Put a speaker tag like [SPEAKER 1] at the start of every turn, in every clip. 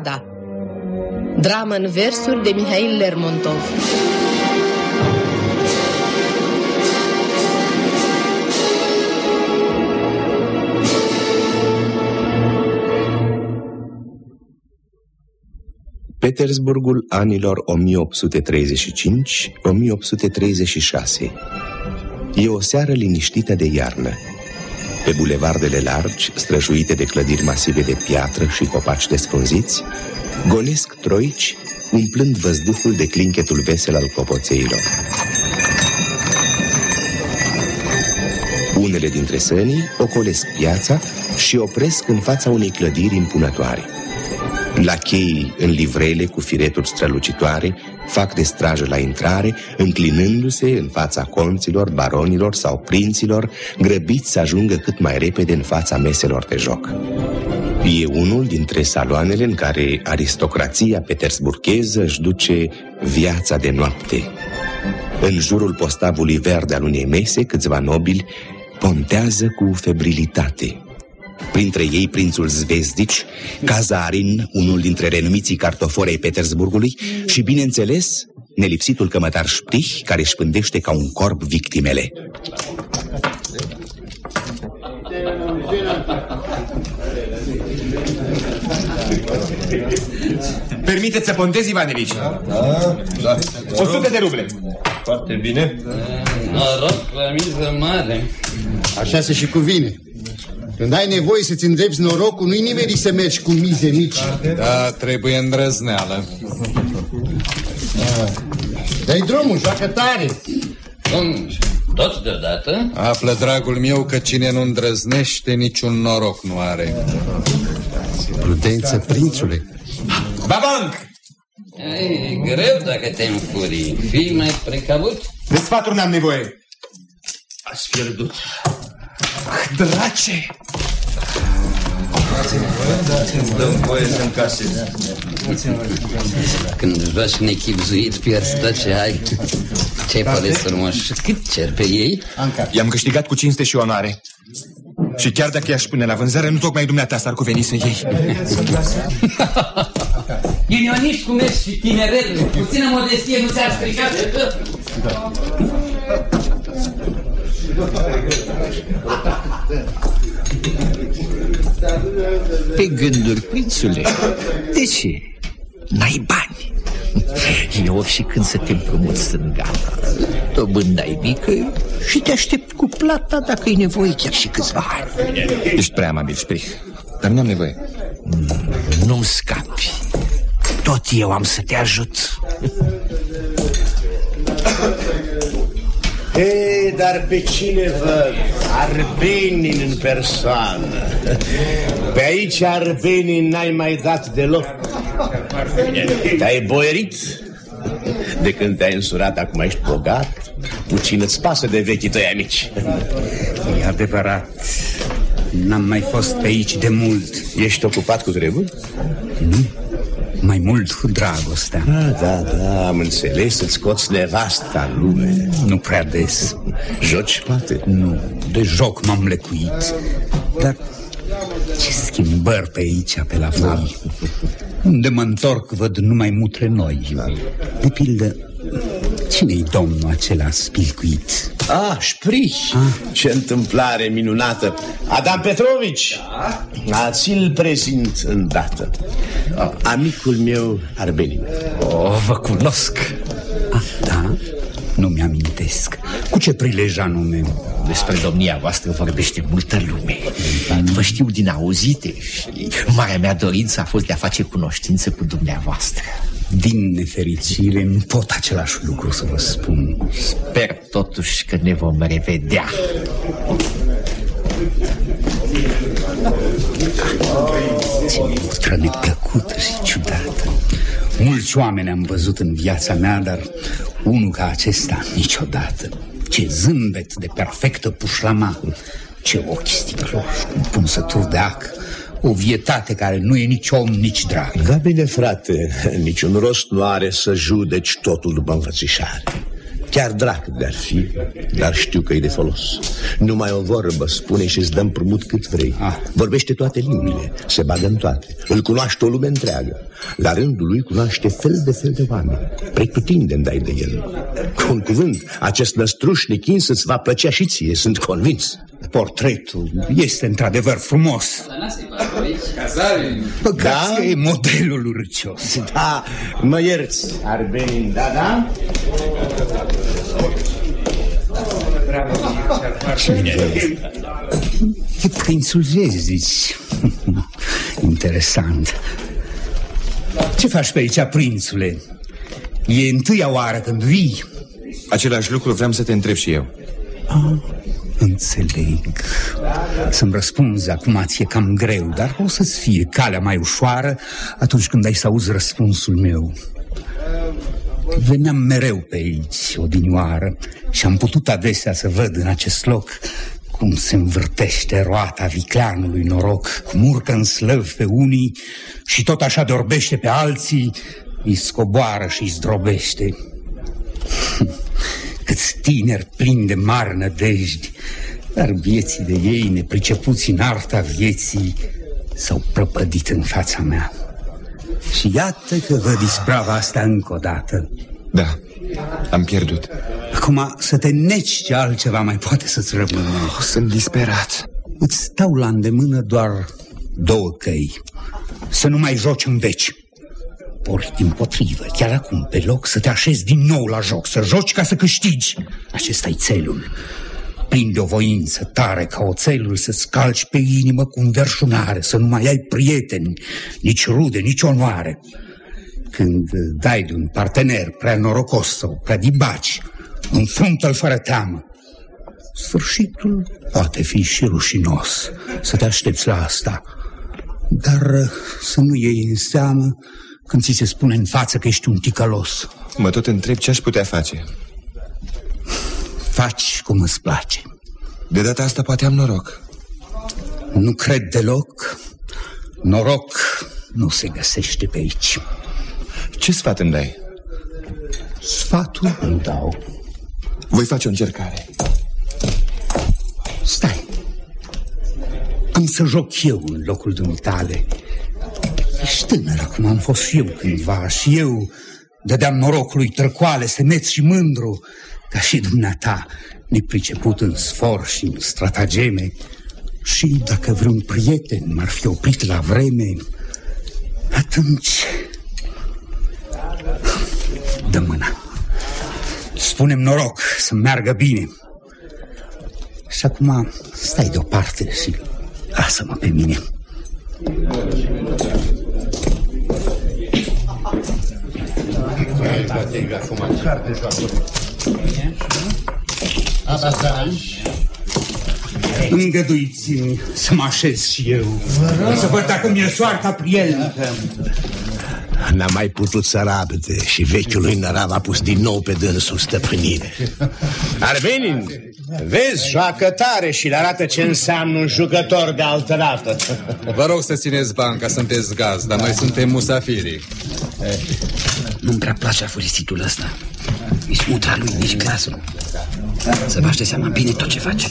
[SPEAKER 1] Strada. Dramă în versuri de Mihail Lermontov.
[SPEAKER 2] Petersburgul anilor 1835-1836 E o seară liniștită de iarnă. Pe bulevardele largi, străjuite de clădiri masive de piatră și copaci desfrunziți, gonesc troici, umplând văzduhul de clinchetul vesel al copoțeilor. Unele dintre sănii ocolesc piața și opresc în fața unei clădiri impunătoare. La chei, în livrele cu fireturi strălucitoare, fac de strajă la intrare, înclinându-se în fața conților, baronilor sau prinților, grăbiți să ajungă cât mai repede în fața meselor de joc. E unul dintre saloanele în care aristocrația petersburgheză își duce viața de noapte. În jurul postavului verde al unei mese, câțiva nobili pontează cu febrilitate. Printre ei prințul Zvezdici, Cazarin, unul dintre renumiții cartofori ai Petersburgului și, bineînțeles, nelipsitul cămătar Șprich, care își pândește ca un corp victimele.
[SPEAKER 3] Permiteți să pontez, Ivanevici?
[SPEAKER 4] Da, da.
[SPEAKER 3] 100 de ruble.
[SPEAKER 4] Foarte bine.
[SPEAKER 5] Noroc la miză mare.
[SPEAKER 6] Așa se și cuvine. Când ai nevoie să-ți îndrepți norocul, nu-i nimeni să mergi cu mize mici.
[SPEAKER 7] Da, trebuie îndrăzneală.
[SPEAKER 6] Dai drumul, joacă tare.
[SPEAKER 5] Cum? Toți deodată?
[SPEAKER 7] Află, dragul meu, că cine nu îndrăznește, niciun noroc nu are.
[SPEAKER 6] Prudență, prințule.
[SPEAKER 3] Babanc!
[SPEAKER 5] E greu dacă te înfurii. Fii mai precavut?
[SPEAKER 3] De sfaturi n-am nevoie.
[SPEAKER 4] Ați pierdut.
[SPEAKER 3] Ah, drace!
[SPEAKER 4] Dăm voie să-mi casez.
[SPEAKER 5] Când joci nechipzuit, pierzi tot ce ai. Ce-ai părere frumos? Cât cer pe ei?
[SPEAKER 3] I-am câștigat cu cinste și onoare. Și chiar dacă i-aș pune la vânzare, nu tocmai dumneata s-ar cuveni să iei.
[SPEAKER 5] Ghinioniști cum ești și tinerel, puțină modestie nu ți-ar stricat de tot.
[SPEAKER 8] Pe gânduri, prințule, de ce? N-ai bani. Eu și când să te împrumut sunt gata. Dobânda e mică și te aștept cu plata dacă e nevoie chiar și câțiva ani.
[SPEAKER 3] Ești prea amabil, Sprich. Dar n-am nevoie.
[SPEAKER 8] Nu-mi scapi. Tot eu am să te ajut.
[SPEAKER 9] Ei, dar pe cine văd? Arbenin în persoană. Pe aici Arbenin n-ai mai dat deloc. Te-ai boierit? De când te-ai însurat, acum ești bogat? Puțin îți pasă de vechii tăi amici.
[SPEAKER 10] E adevărat. N-am mai fost pe aici de mult.
[SPEAKER 9] Ești ocupat cu treburi?
[SPEAKER 10] Nu. Mai mult cu dragostea.
[SPEAKER 9] Da, da, da, am înțeles să-ți scoți nevasta în lume.
[SPEAKER 10] Nu prea des.
[SPEAKER 9] Joci, poate?
[SPEAKER 10] Nu, de joc m-am lecuit. Dar ce schimbări pe aici, pe la voi. Unde mă întorc, văd numai mutre noi. De pildă, cine-i domnul acela spilcuit?
[SPEAKER 9] Ah, Sprich! Ah. Ce întâmplare minunată! Adam Petrovici! Da? Ți-l prezint îndată. Ah. Amicul meu, Arbenin.
[SPEAKER 10] Oh, vă cunosc! Ah, da? Nu mi-amintesc. Cu ce prilej anume?
[SPEAKER 8] Despre domnia voastră vorbește multă lume. Vă știu din auzite și marea mea dorință a fost de a face cunoștință cu dumneavoastră.
[SPEAKER 10] Din nefericire, nu pot același lucru să vă spun.
[SPEAKER 8] Sper totuși că ne vom revedea.
[SPEAKER 10] Ce mutră neplăcută și ciudată. Mulți oameni am văzut în viața mea, dar unul ca acesta niciodată. Ce zâmbet de perfectă pușlama, ce ochi sticloși, un punsătur de ac, o vietate care nu e nici om, nici drag.
[SPEAKER 9] Da bine, frate, niciun rost nu are să judeci totul după înfățișare.
[SPEAKER 2] Chiar drac de-ar fi, dar știu că e de folos. Numai o vorbă spune și îți dă împrumut cât vrei. Ah. Vorbește toate limbile, se bagă în toate. Îl cunoaște o lume întreagă. La rândul lui cunoaște fel de fel de oameni. Pretutindem dai de el. Cu un cuvânt, acest năstruș nechins îți va plăcea și ție, sunt convins.
[SPEAKER 10] Portretul este într-adevăr frumos. Păcat da? că e modelul urcios.
[SPEAKER 9] Da, mă ierți, Arbenin, da, da?
[SPEAKER 10] Cine e prințul zici. Interesant. Ce faci pe aici, prințule? E întâia oară când vii?
[SPEAKER 3] Același lucru vreau să te întreb și eu.
[SPEAKER 10] Ah, înțeleg. Să-mi răspunzi acum ție cam greu, dar o să-ți fie calea mai ușoară atunci când ai să auzi răspunsul meu. Veneam mereu pe aici, odinioară, și am putut adesea să văd în acest loc cum se învârtește roata vicleanului noroc, cum urcă în slăv pe unii și tot așa de orbește pe alții, îi scoboară și îi zdrobește. Câți tineri plini de mari nădejdi, dar vieții de ei, nepricepuți în arta vieții, s-au prăpădit în fața mea. Și iată că văd isprava asta încă o dată.
[SPEAKER 3] Da, am pierdut.
[SPEAKER 10] Acum să te neci ce altceva mai poate să-ți rămână.
[SPEAKER 3] Oh, sunt disperat.
[SPEAKER 10] Îți stau la îndemână doar două căi. Să nu mai joci în veci. Ori, din potrivă, chiar acum, pe loc, să te așezi din nou la joc, să joci ca să câștigi. acesta e țelul. Plin de o voință tare ca oțelul să scalci pe inimă cu înverșunare, să nu mai ai prieteni, nici rude, nici onoare. Când dai de un partener prea norocos sau prea dibaci, înfruntă-l fără teamă. Sfârșitul poate fi și rușinos, să te aștepți la asta, dar să nu iei în seamă când ți se spune în față că ești un ticălos.
[SPEAKER 3] Mă tot întreb ce aș putea face.
[SPEAKER 10] Faci cum îți place.
[SPEAKER 3] De data asta poate am noroc.
[SPEAKER 10] Nu cred deloc. Noroc nu se găsește pe aici.
[SPEAKER 3] Ce sfat îmi dai?
[SPEAKER 10] Sfatul îmi dau.
[SPEAKER 3] Voi face o încercare.
[SPEAKER 10] Stai. Am să joc eu în locul dumitale. Ești tânăr cum am fost și eu cândva și eu dădeam norocului tărcoale, semeț și mândru, ca și dumneata, nepriceput în sfor și în stratageme. Și dacă vreun prieten m-ar fi oprit la vreme, atunci... Dă mâna. Spunem noroc să meargă bine. Și acum stai deoparte și lasă-mă pe mine. Îngăduiți-mi să mă așez și eu, să văd dacă mi-e soarta prielnică.
[SPEAKER 9] N-a mai putut să rabde și vechiul lui Nărav a pus din nou pe dânsul stăpânire. Armenin, vezi, joacă tare și le arată ce înseamnă un jucător de altă dată.
[SPEAKER 7] Vă rog să țineți banca, sunteți gaz, dar noi suntem musafiri.
[SPEAKER 5] Nu-mi prea place afurisitul ăsta. Nici mutra lui, nici glasul. Să baște seama bine tot ce face.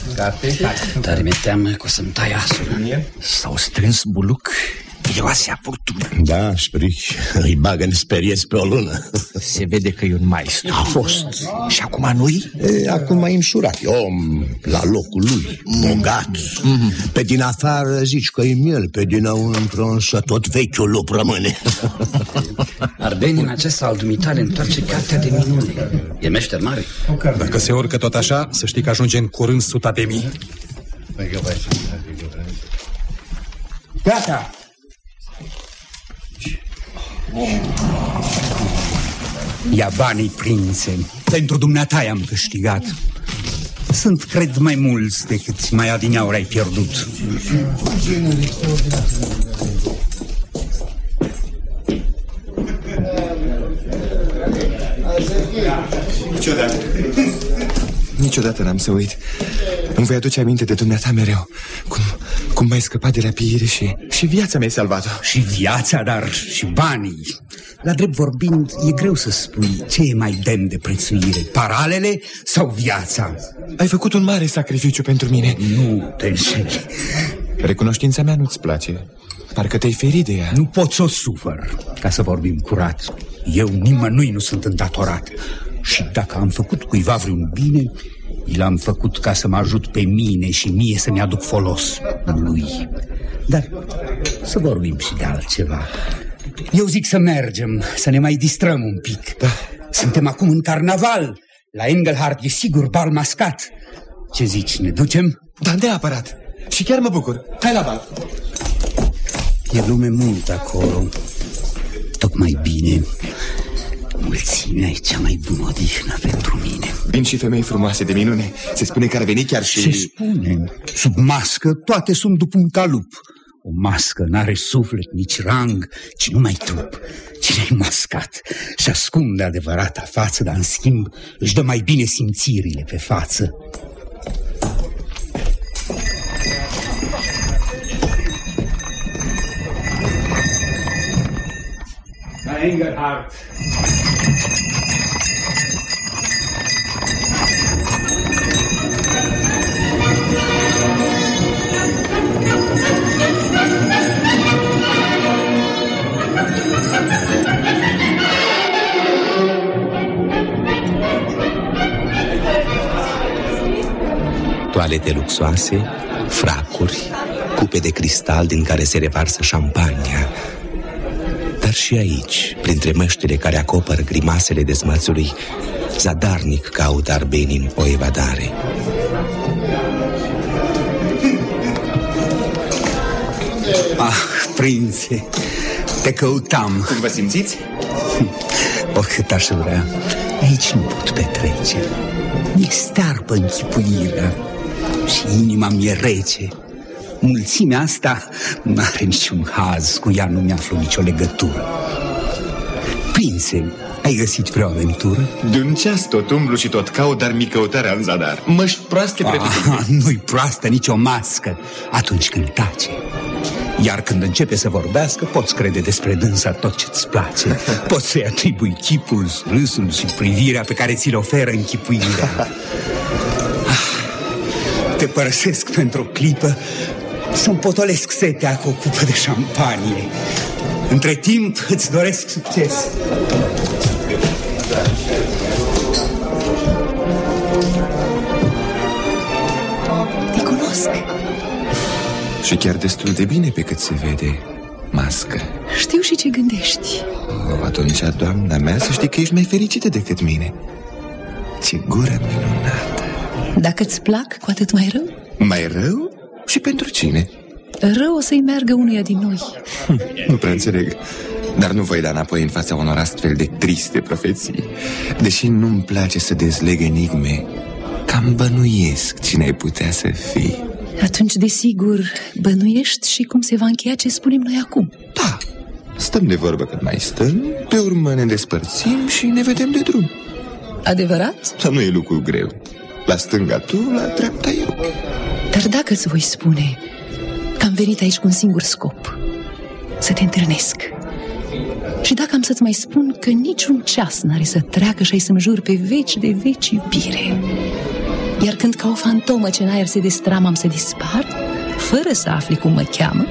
[SPEAKER 5] Dar mi-e teamă că o să-mi tai asul.
[SPEAKER 8] S-au strâns buluc miroase furtună.
[SPEAKER 9] Da, sprici, îi bagă în speriezi pe o lună.
[SPEAKER 8] Se vede că e un maestru.
[SPEAKER 9] A fost.
[SPEAKER 8] Și acum nu-i?
[SPEAKER 9] Acum e însurat. Om la locul lui, bogat. Mm-hmm. Pe din afară zici că e miel, pe dinăuntru însă tot vechiul lup rămâne.
[SPEAKER 5] Arbeni în acesta al dumitale întoarce cartea de minune. E meșter mare.
[SPEAKER 7] Dacă se urcă tot așa, să știi că ajunge în curând suta de mii.
[SPEAKER 10] Gata! Ia banii, prințe. Pentru dumneata am câștigat. Sunt, cred, mai mulți decât mai adineauri ai pierdut.
[SPEAKER 3] Niciodată. Niciodată n-am să uit. Îmi voi aduce aminte de dumneata mereu. Cum, cum m-ai scăpat de la piire și, și viața mi-ai salvat-o.
[SPEAKER 10] Și viața, dar și banii. la drept vorbind, e greu să spui ce e mai demn de prețuire, paralele sau viața.
[SPEAKER 3] Ai făcut un mare sacrificiu pentru mine.
[SPEAKER 10] Nu te înșeli.
[SPEAKER 3] Recunoștința mea nu-ți place. Parcă te-ai ferit de ea.
[SPEAKER 10] Nu pot să o sufăr, ca să vorbim curat. Eu nimănui nu sunt îndatorat. Și dacă am făcut cuiva vreun bine, l-am făcut ca să mă ajut pe mine și mie să-mi aduc folos lui. Dar să vorbim și de altceva. Eu zic să mergem, să ne mai distrăm un pic.
[SPEAKER 3] Da.
[SPEAKER 10] Suntem acum în carnaval. La Engelhard e sigur bal mascat. Ce zici, ne ducem?
[SPEAKER 3] Da, neapărat. Și chiar mă bucur. Hai la bal.
[SPEAKER 10] E lume mult acolo. Tocmai bine. Mulțimea e cea mai bună odihnă pentru mine.
[SPEAKER 3] Vin și femei frumoase de minune. Se spune că ar veni chiar și...
[SPEAKER 10] Se spune. Sub mască toate sunt după un calup. O mască n-are suflet, nici rang, ci numai trup. Cine e mascat și ascunde adevărata față, dar în schimb își dă mai bine simțirile pe față.
[SPEAKER 5] La Engelhardt.
[SPEAKER 2] Toalete luxoase, fracuri, cupe de cristal din care se revarsă șampania. Dar și aici, printre măștile care acoperă grimasele dezmățului, zadarnic caută arbenin o evadare.
[SPEAKER 10] Ah, prințe, te căutam.
[SPEAKER 3] Cum vă simțiți?
[SPEAKER 10] O, cât aș vrea. Aici nu pot petrece. Mi-e starpă închipuirea și inima mi-e rece. Mulțimea asta nu are niciun haz, cu ea nu mi-aflu nicio legătură. Prințe, ai găsit vreo aventură?
[SPEAKER 3] De un ceas tot umblu și tot caut, dar mi căutarea în zadar. Măști proaste
[SPEAKER 10] ah, Nu-i proastă nicio mască atunci când tace. Iar când începe să vorbească, poți crede despre dânsa tot ce-ți place. Poți să-i atribui chipul, râsul și privirea pe care ți-l oferă închipuirea. Ah, Te părăsesc pentru o clipă să-mi potolesc setea cu o cupă de șampanie. Între timp îți doresc succes.
[SPEAKER 11] Te cunosc.
[SPEAKER 3] Și chiar destul de bine pe cât se vede mască.
[SPEAKER 11] Știu și ce gândești.
[SPEAKER 3] Oh, atunci, doamna mea, să știi că ești mai fericită decât mine. Ce gură minunată.
[SPEAKER 11] Dacă îți plac, cu atât mai rău.
[SPEAKER 3] Mai rău? Și pentru cine?
[SPEAKER 11] Rău o să-i meargă unuia din noi.
[SPEAKER 3] Hm, nu prea înțeleg. Dar nu voi da înapoi în fața unor astfel de triste profeții. Deși nu-mi place să dezleg enigme, cam bănuiesc cine ai putea să fii.
[SPEAKER 11] Atunci, desigur, bănuiești și cum se va încheia ce spunem noi acum.
[SPEAKER 3] Da, stăm de vorbă cât mai stăm, pe urmă ne despărțim și ne vedem de drum.
[SPEAKER 11] Adevărat?
[SPEAKER 3] Dar nu e lucru greu. La stânga tu, la dreapta eu.
[SPEAKER 11] Dar dacă îți voi spune că am venit aici cu un singur scop, să te întâlnesc. Și dacă am să-ți mai spun că niciun ceas n-are să treacă și ai să-mi jur pe veci de veci iubire. Iar când ca o fantomă ce în aer se destram am să dispar, fără să afli cum mă cheamă,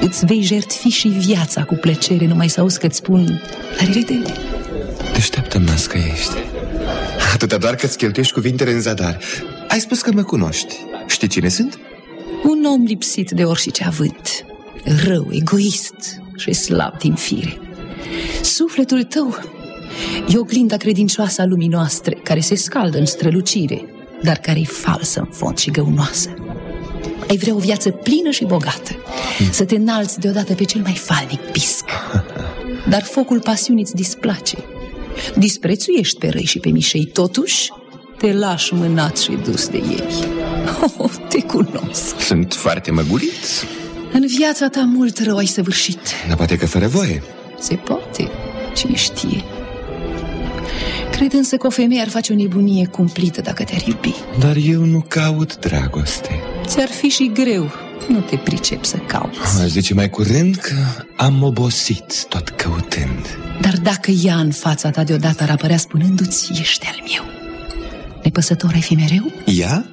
[SPEAKER 11] îți vei jertfi și viața cu plăcere numai să auzi că-ți spun la revedere.
[SPEAKER 3] Deșteaptă mască ești. Atâta doar că-ți cheltuiești cuvintele în zadar. Ai spus că mă cunoști. Știi cine sunt?
[SPEAKER 11] Un om lipsit de orice avânt, rău, egoist și slab din fire. Sufletul tău e oglinda credincioasă a lumii noastre, care se scaldă în strălucire, dar care e falsă în fond și găunoasă. Ai vrea o viață plină și bogată, să te înalți deodată pe cel mai falnic pisc. Dar focul pasiunii îți displace. Disprețuiești pe răi și pe mișei, totuși te lași mânat și dus de ei. Oh, te cunosc.
[SPEAKER 3] Sunt foarte măgulit.
[SPEAKER 11] În viața ta mult rău ai săvârșit.
[SPEAKER 3] Dar poate că fără voie.
[SPEAKER 11] Se poate, cine știe. Cred însă că o femeie ar face o nebunie cumplită dacă te-ar iubi.
[SPEAKER 3] Dar eu nu caut dragoste.
[SPEAKER 11] Ți-ar fi și greu Nu te pricep să cauți.
[SPEAKER 3] Aș zice mai curând că am obosit tot căutând.
[SPEAKER 11] Dar dacă ea în fața ta deodată ar apărea spunându-ți Ești al meu Nepăsător ai fi mereu?
[SPEAKER 3] Ea?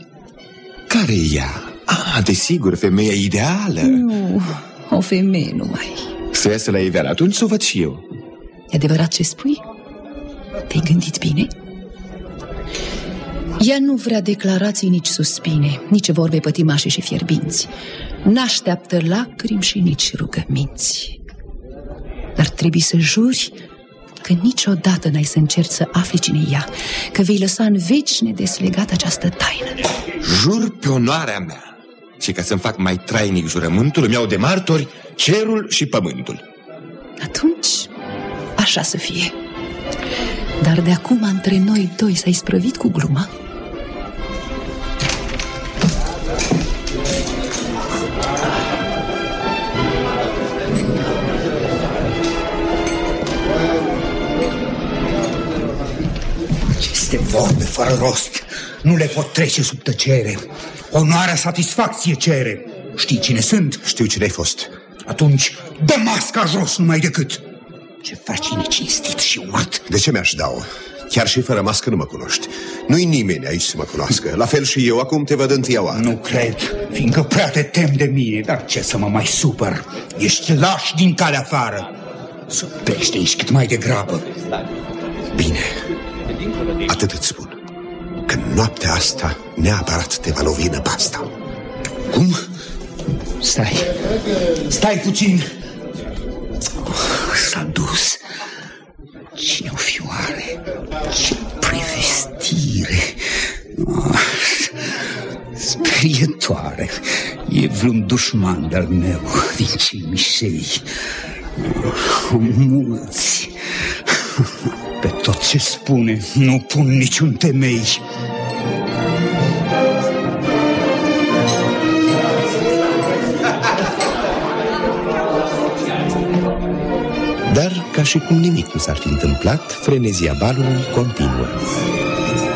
[SPEAKER 3] Care e ea? Ah, desigur, femeia ideală
[SPEAKER 11] Nu, o femeie numai
[SPEAKER 3] Să iasă la iveală, atunci să o văd și eu
[SPEAKER 11] E adevărat ce spui? Te-ai gândit bine? Ea nu vrea declarații nici suspine, nici vorbe pătimașe și fierbinți. N-așteaptă lacrimi și nici rugăminți. Dar trebuie să juri că niciodată n-ai să încerci să afli cine e ea, că vei lăsa în veci nedeslegat această taină.
[SPEAKER 3] Jur pe onoarea mea Și ca să-mi fac mai trainic jurământul Îmi iau de martori cerul și pământul
[SPEAKER 11] Atunci, așa să fie. Dar de acum între noi doi s-ai sprăvit cu gluma?
[SPEAKER 10] Aceste vorbe fără rost nu le pot trece sub tăcere. Onoarea satisfacție cere. Știi cine sunt?
[SPEAKER 6] Știu cine ai fost.
[SPEAKER 10] Atunci dă masca jos numai decât. Ce faci necinstit și urât.
[SPEAKER 6] De ce mi-aș dau? Chiar și fără mască nu mă cunoști. Nu-i nimeni aici să mă cunoască. La fel și eu acum te văd întâia oară.
[SPEAKER 10] Nu cred, fiindcă prea te tem de mine, dar ce să mă mai supăr? Ești laș din calea afară. Supește aici cât mai degrabă.
[SPEAKER 6] Bine, atât îți spun. Că noaptea asta neapărat te va lovi năpasta.
[SPEAKER 10] Cum? Stai, stai puțin. Oh, S-a dus. Cine o fi oare? Ce prevestire! Oh, sperietoare! E vreun dușman de-al meu din cei mișei. Oh, mulți! Pe tot ce spune, nu pun niciun temei.
[SPEAKER 2] Dar, ca și cum nimic nu s-ar fi întâmplat, frenezia balului continuă.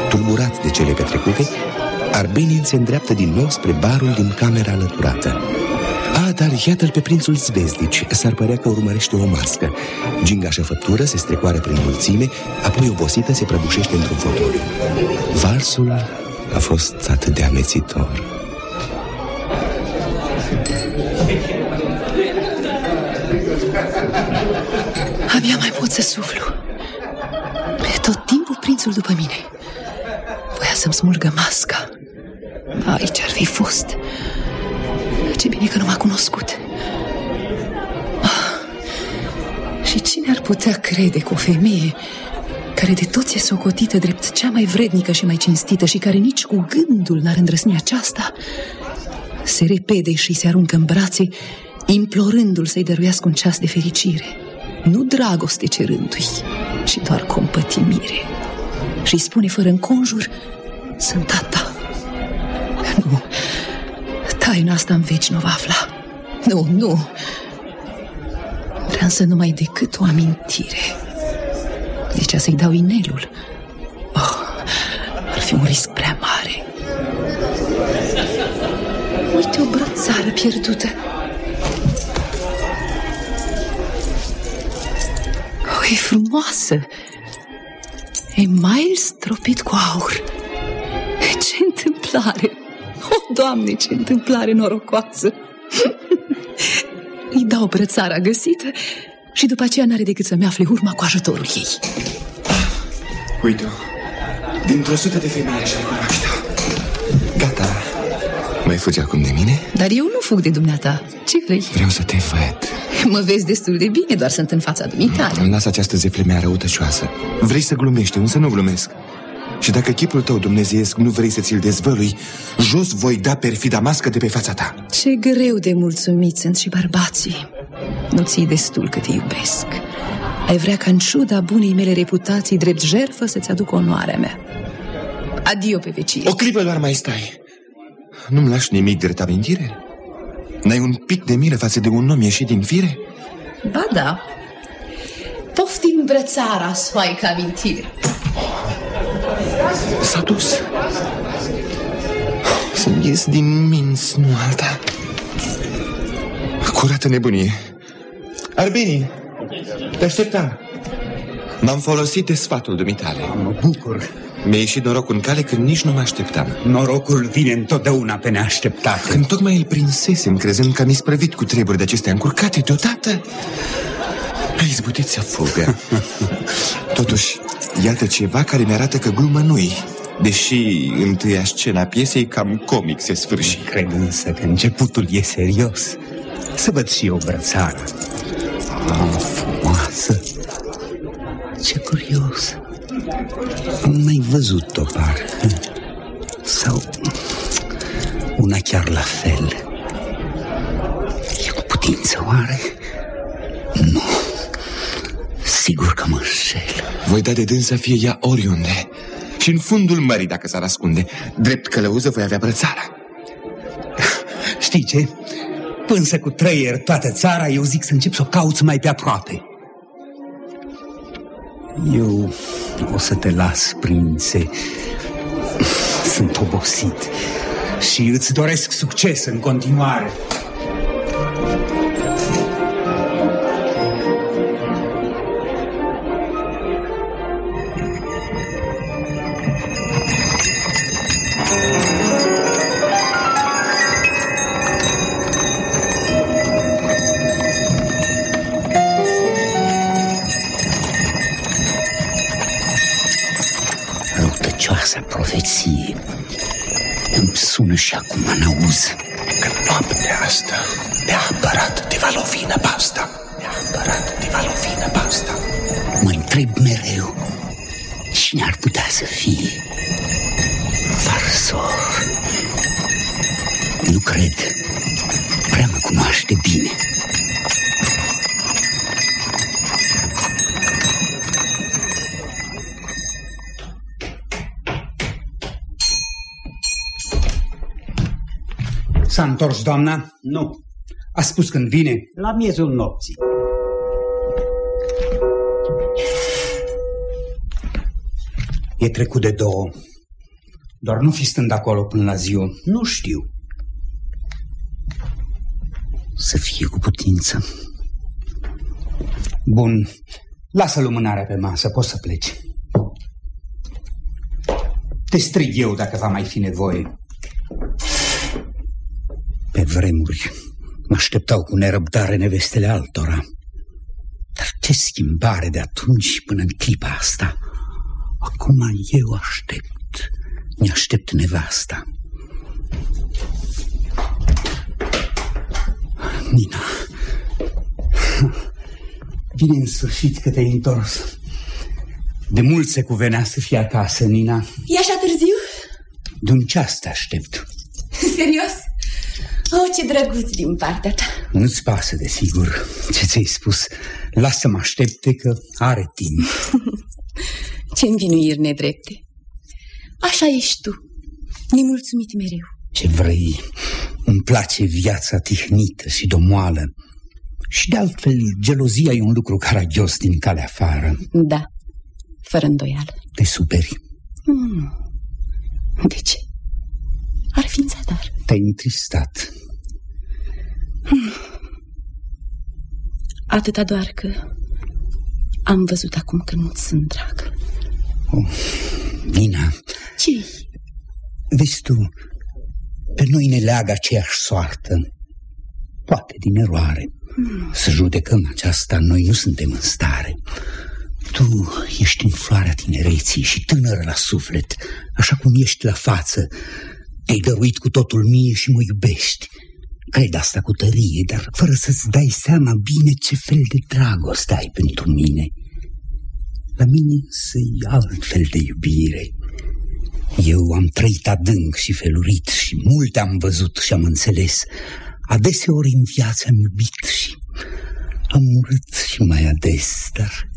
[SPEAKER 2] Tulburat de cele petrecute, Arbenin se îndreaptă din nou spre barul din camera alăturată. A, dar iată-l pe prințul Zvezdici. S-ar părea că urmărește o mască. Gingașă făptură se strecoară prin mulțime, apoi obosită se prăbușește într-un fotoliu. Valsul a fost atât de amețitor.
[SPEAKER 11] Abia mai pot să suflu. E tot timpul prințul după mine. Voia să-mi smulgă masca. Aici ar fi fost. Ce bine că nu m-a cunoscut. Ah, și cine ar putea crede că o femeie care de toți e socotită drept cea mai vrednică și mai cinstită și care nici cu gândul n-ar îndrăsni aceasta, se repede și se aruncă în brațe, implorându-l să-i dăruiască un ceas de fericire. Nu dragoste cerându-i, ci doar compătimire. Și îi spune fără înconjur, sunt a ta. Nu, taina asta în veci nu va afla. Nu, nu. Vreau să nu mai decât o amintire. Zicea să-i dau inelul. Oh, ar fi un risc prea mare. Uite o brățară pierdută. Oh, e frumoasă. E mai stropit cu aur. Ce întâmplare! O, Doamne, ce întâmplare norocoasă! Îi dau brățara găsită și după aceea n-are decât să-mi afle urma cu ajutorul ei.
[SPEAKER 3] Uite-o, dintr-o sută de femei așa cunoaște Gata, mai fugi acum de mine?
[SPEAKER 11] Dar eu nu fug de dumneata. Ce vrei?
[SPEAKER 3] Vreau să te văd
[SPEAKER 11] Mă vezi destul de bine, doar sunt în fața dumitale.
[SPEAKER 3] Îmi lasă această zeflemea răutăcioasă Vrei să glumești, însă nu glumesc Și dacă chipul tău dumnezeiesc nu vrei să ți-l dezvălui Jos voi da perfida mască de pe fața ta
[SPEAKER 11] Ce greu de mulțumit sunt și bărbații. Nu ții destul cât te iubesc. Ai vrea ca în ciuda bunei mele reputații drept jerfă să-ți aduc onoarea mea. Adio pe vecie.
[SPEAKER 3] O clipă doar mai stai Nu-mi lași nimic drept amintire? N-ai un pic de milă față de un om ieșit din fire?
[SPEAKER 1] Ba da. Poftim brățara, soaica amintire.
[SPEAKER 3] S-a dus Să ies din minți, nu alta Curată nebunie. Arbeni, te așteptam. M-am folosit de sfatul dumitale.
[SPEAKER 10] Mă bucur.
[SPEAKER 3] Mi-a ieșit norocul în cale când nici nu mă așteptam.
[SPEAKER 10] Norocul vine întotdeauna pe neașteptate.
[SPEAKER 3] Când tocmai îl prinsesem, crezând că mi sprăvit cu treburi de acestea încurcate deodată, a izbutit să fugă. Totuși, iată ceva care mi-arată că glumă nu-i. Deși întâia scena piesei cam comic se sfârși.
[SPEAKER 10] Cred însă că începutul e serios. Să văd și eu brățara. Ah, frumoasă. Ce curios. Am mai văzut-o, parcă. Sau una chiar la fel. E cu putință, oare? Nu. Sigur că mă înșel.
[SPEAKER 3] Voi da de dâns să fie ea oriunde. Și în fundul mării, dacă s-ar ascunde. Drept călăuză voi avea brățara.
[SPEAKER 10] Știi ce? Până cu trăier toată țara, eu zic să încep să o cauți mai pe aproape. Eu o să te las, prințe. Sunt obosit și îți doresc succes în continuare. Sună și acum în auz.
[SPEAKER 6] Că noaptea asta neapărat te va lovi năpasta. Neapărat te va lovi năpasta.
[SPEAKER 10] Mă întreb mereu cine ar putea să fie Farsor. Nu cred. Prea mă cunoaște bine. S-a întors doamna?
[SPEAKER 12] Nu.
[SPEAKER 10] A spus când vine?
[SPEAKER 12] La miezul nopții.
[SPEAKER 10] E trecut de două. Doar nu fi stând acolo până la ziua.
[SPEAKER 12] Nu știu.
[SPEAKER 10] Să fie cu putință. Bun. Lasă lumânarea pe masă, poți să pleci. Te strig eu dacă va mai fi nevoie. Pe vremuri mă așteptau cu nerăbdare nevestele altora. Dar ce schimbare de atunci până în clipa asta. Acum eu aștept. Mi aștept nevasta. Nina. Bine în sfârșit că te-ai întors. De mult se cuvenea să fie acasă, Nina.
[SPEAKER 13] E așa târziu?
[SPEAKER 10] De un ceas te aștept.
[SPEAKER 13] Serios? Oh, ce drăguț din partea ta.
[SPEAKER 10] Nu-ți pasă, desigur, ce ți-ai spus. Lasă-mă aștepte că are timp.
[SPEAKER 13] Ce învinuiri nedrepte. Așa ești tu, nemulțumit mereu.
[SPEAKER 10] Ce vrei, îmi place viața tihnită și domoală. Și de altfel, gelozia e un lucru caragios din calea afară.
[SPEAKER 13] Da, fără îndoială.
[SPEAKER 10] Te superi.
[SPEAKER 13] Hmm. De ce? Ar fi în zadar.
[SPEAKER 10] Te-ai întristat.
[SPEAKER 13] Hmm. Atâta doar că am văzut acum că nu-ți sunt drag.
[SPEAKER 10] Oh, Nina,
[SPEAKER 13] ce
[SPEAKER 10] vezi tu, pe noi ne leagă aceeași soartă. Poate din eroare.
[SPEAKER 13] Hmm.
[SPEAKER 10] Să judecăm aceasta, noi nu suntem în stare. Tu ești în floarea tinereții și tânără la suflet, așa cum ești la față. Te-ai dăruit cu totul mie și mă iubești. Cred asta cu tărie, dar fără să-ți dai seama bine ce fel de dragoste ai pentru mine. La mine însă e altfel de iubire. Eu am trăit adânc și felurit și multe am văzut și am înțeles. Adeseori în viață am iubit și am urât și mai ades, dar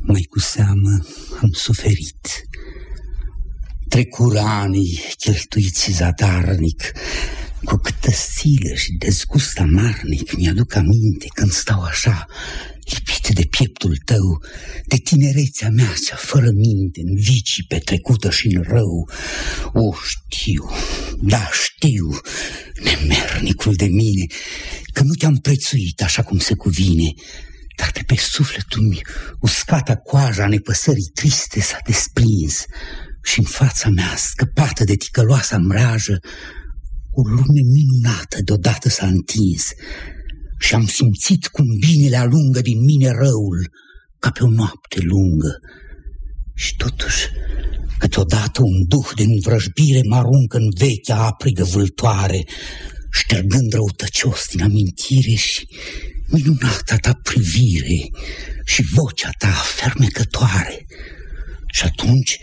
[SPEAKER 10] mai cu seamă am suferit. Trecură anii cheltuiți zadarnic, cu câtă stilă și dezgust amarnic mi-aduc aminte când stau așa, lipit de pieptul tău, de tinerețea mea cea fără minte, în vicii petrecută și în rău. O, știu, da, știu, nemernicul de mine, că nu te-am prețuit așa cum se cuvine, dar de pe sufletul meu uscata coaja nepăsării triste s-a desprins și în fața mea, scăpată de ticăloasa mreajă, o lume minunată deodată s-a întins și am simțit cum binele alungă din mine răul ca pe o noapte lungă. Și totuși, câteodată un duh de învrăjbire mă aruncă în vechea aprigă vâltoare, ștergând răutăcios din amintire și minunata ta privire și vocea ta fermecătoare. Și atunci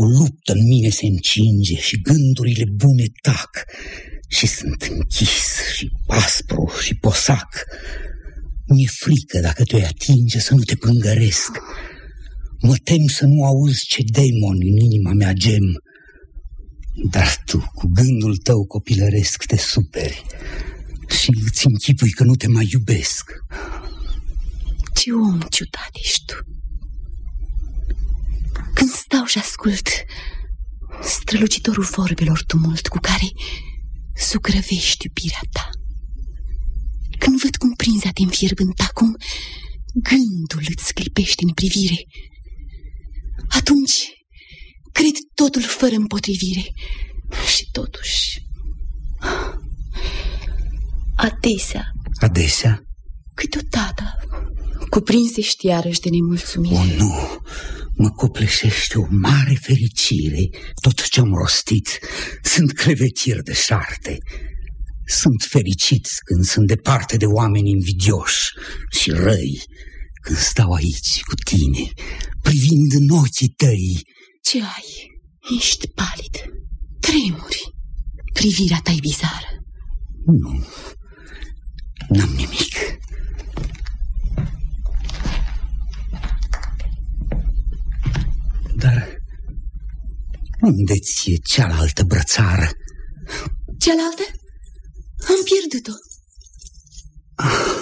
[SPEAKER 10] o luptă în mine se încinge și gândurile bune tac și sunt închis și aspru și posac. Mi-e frică dacă te-o atinge să nu te pângăresc. Mă tem să nu auzi ce demon în inima mea gem. Dar tu, cu gândul tău copilăresc, te superi și îți închipui că nu te mai iubesc.
[SPEAKER 13] Ce om ciudat ești tu! Când stau și ascult strălucitorul vorbelor tumult cu care sugrăvești iubirea ta, când văd cum prinza te înfierbânta, cum gândul îți clipește în privire, atunci cred totul fără împotrivire și totuși adesea
[SPEAKER 10] Adesea?
[SPEAKER 13] Câteodată cuprinsești iarăși de nemulțumire.
[SPEAKER 10] O, nu! Mă copleșește o mare fericire. Tot ce-am rostit sunt clevetiri de șarte. Sunt fericit când sunt departe de oameni invidioși și răi, când stau aici cu tine, privind în ochii tăi.
[SPEAKER 13] Ce ai? Ești palid, tremuri. Privirea ta e bizară.
[SPEAKER 10] Nu, n-am nimic. Dar unde ți-e cealaltă brățară?
[SPEAKER 13] Cealaltă? Am pierdut-o.
[SPEAKER 10] Ah,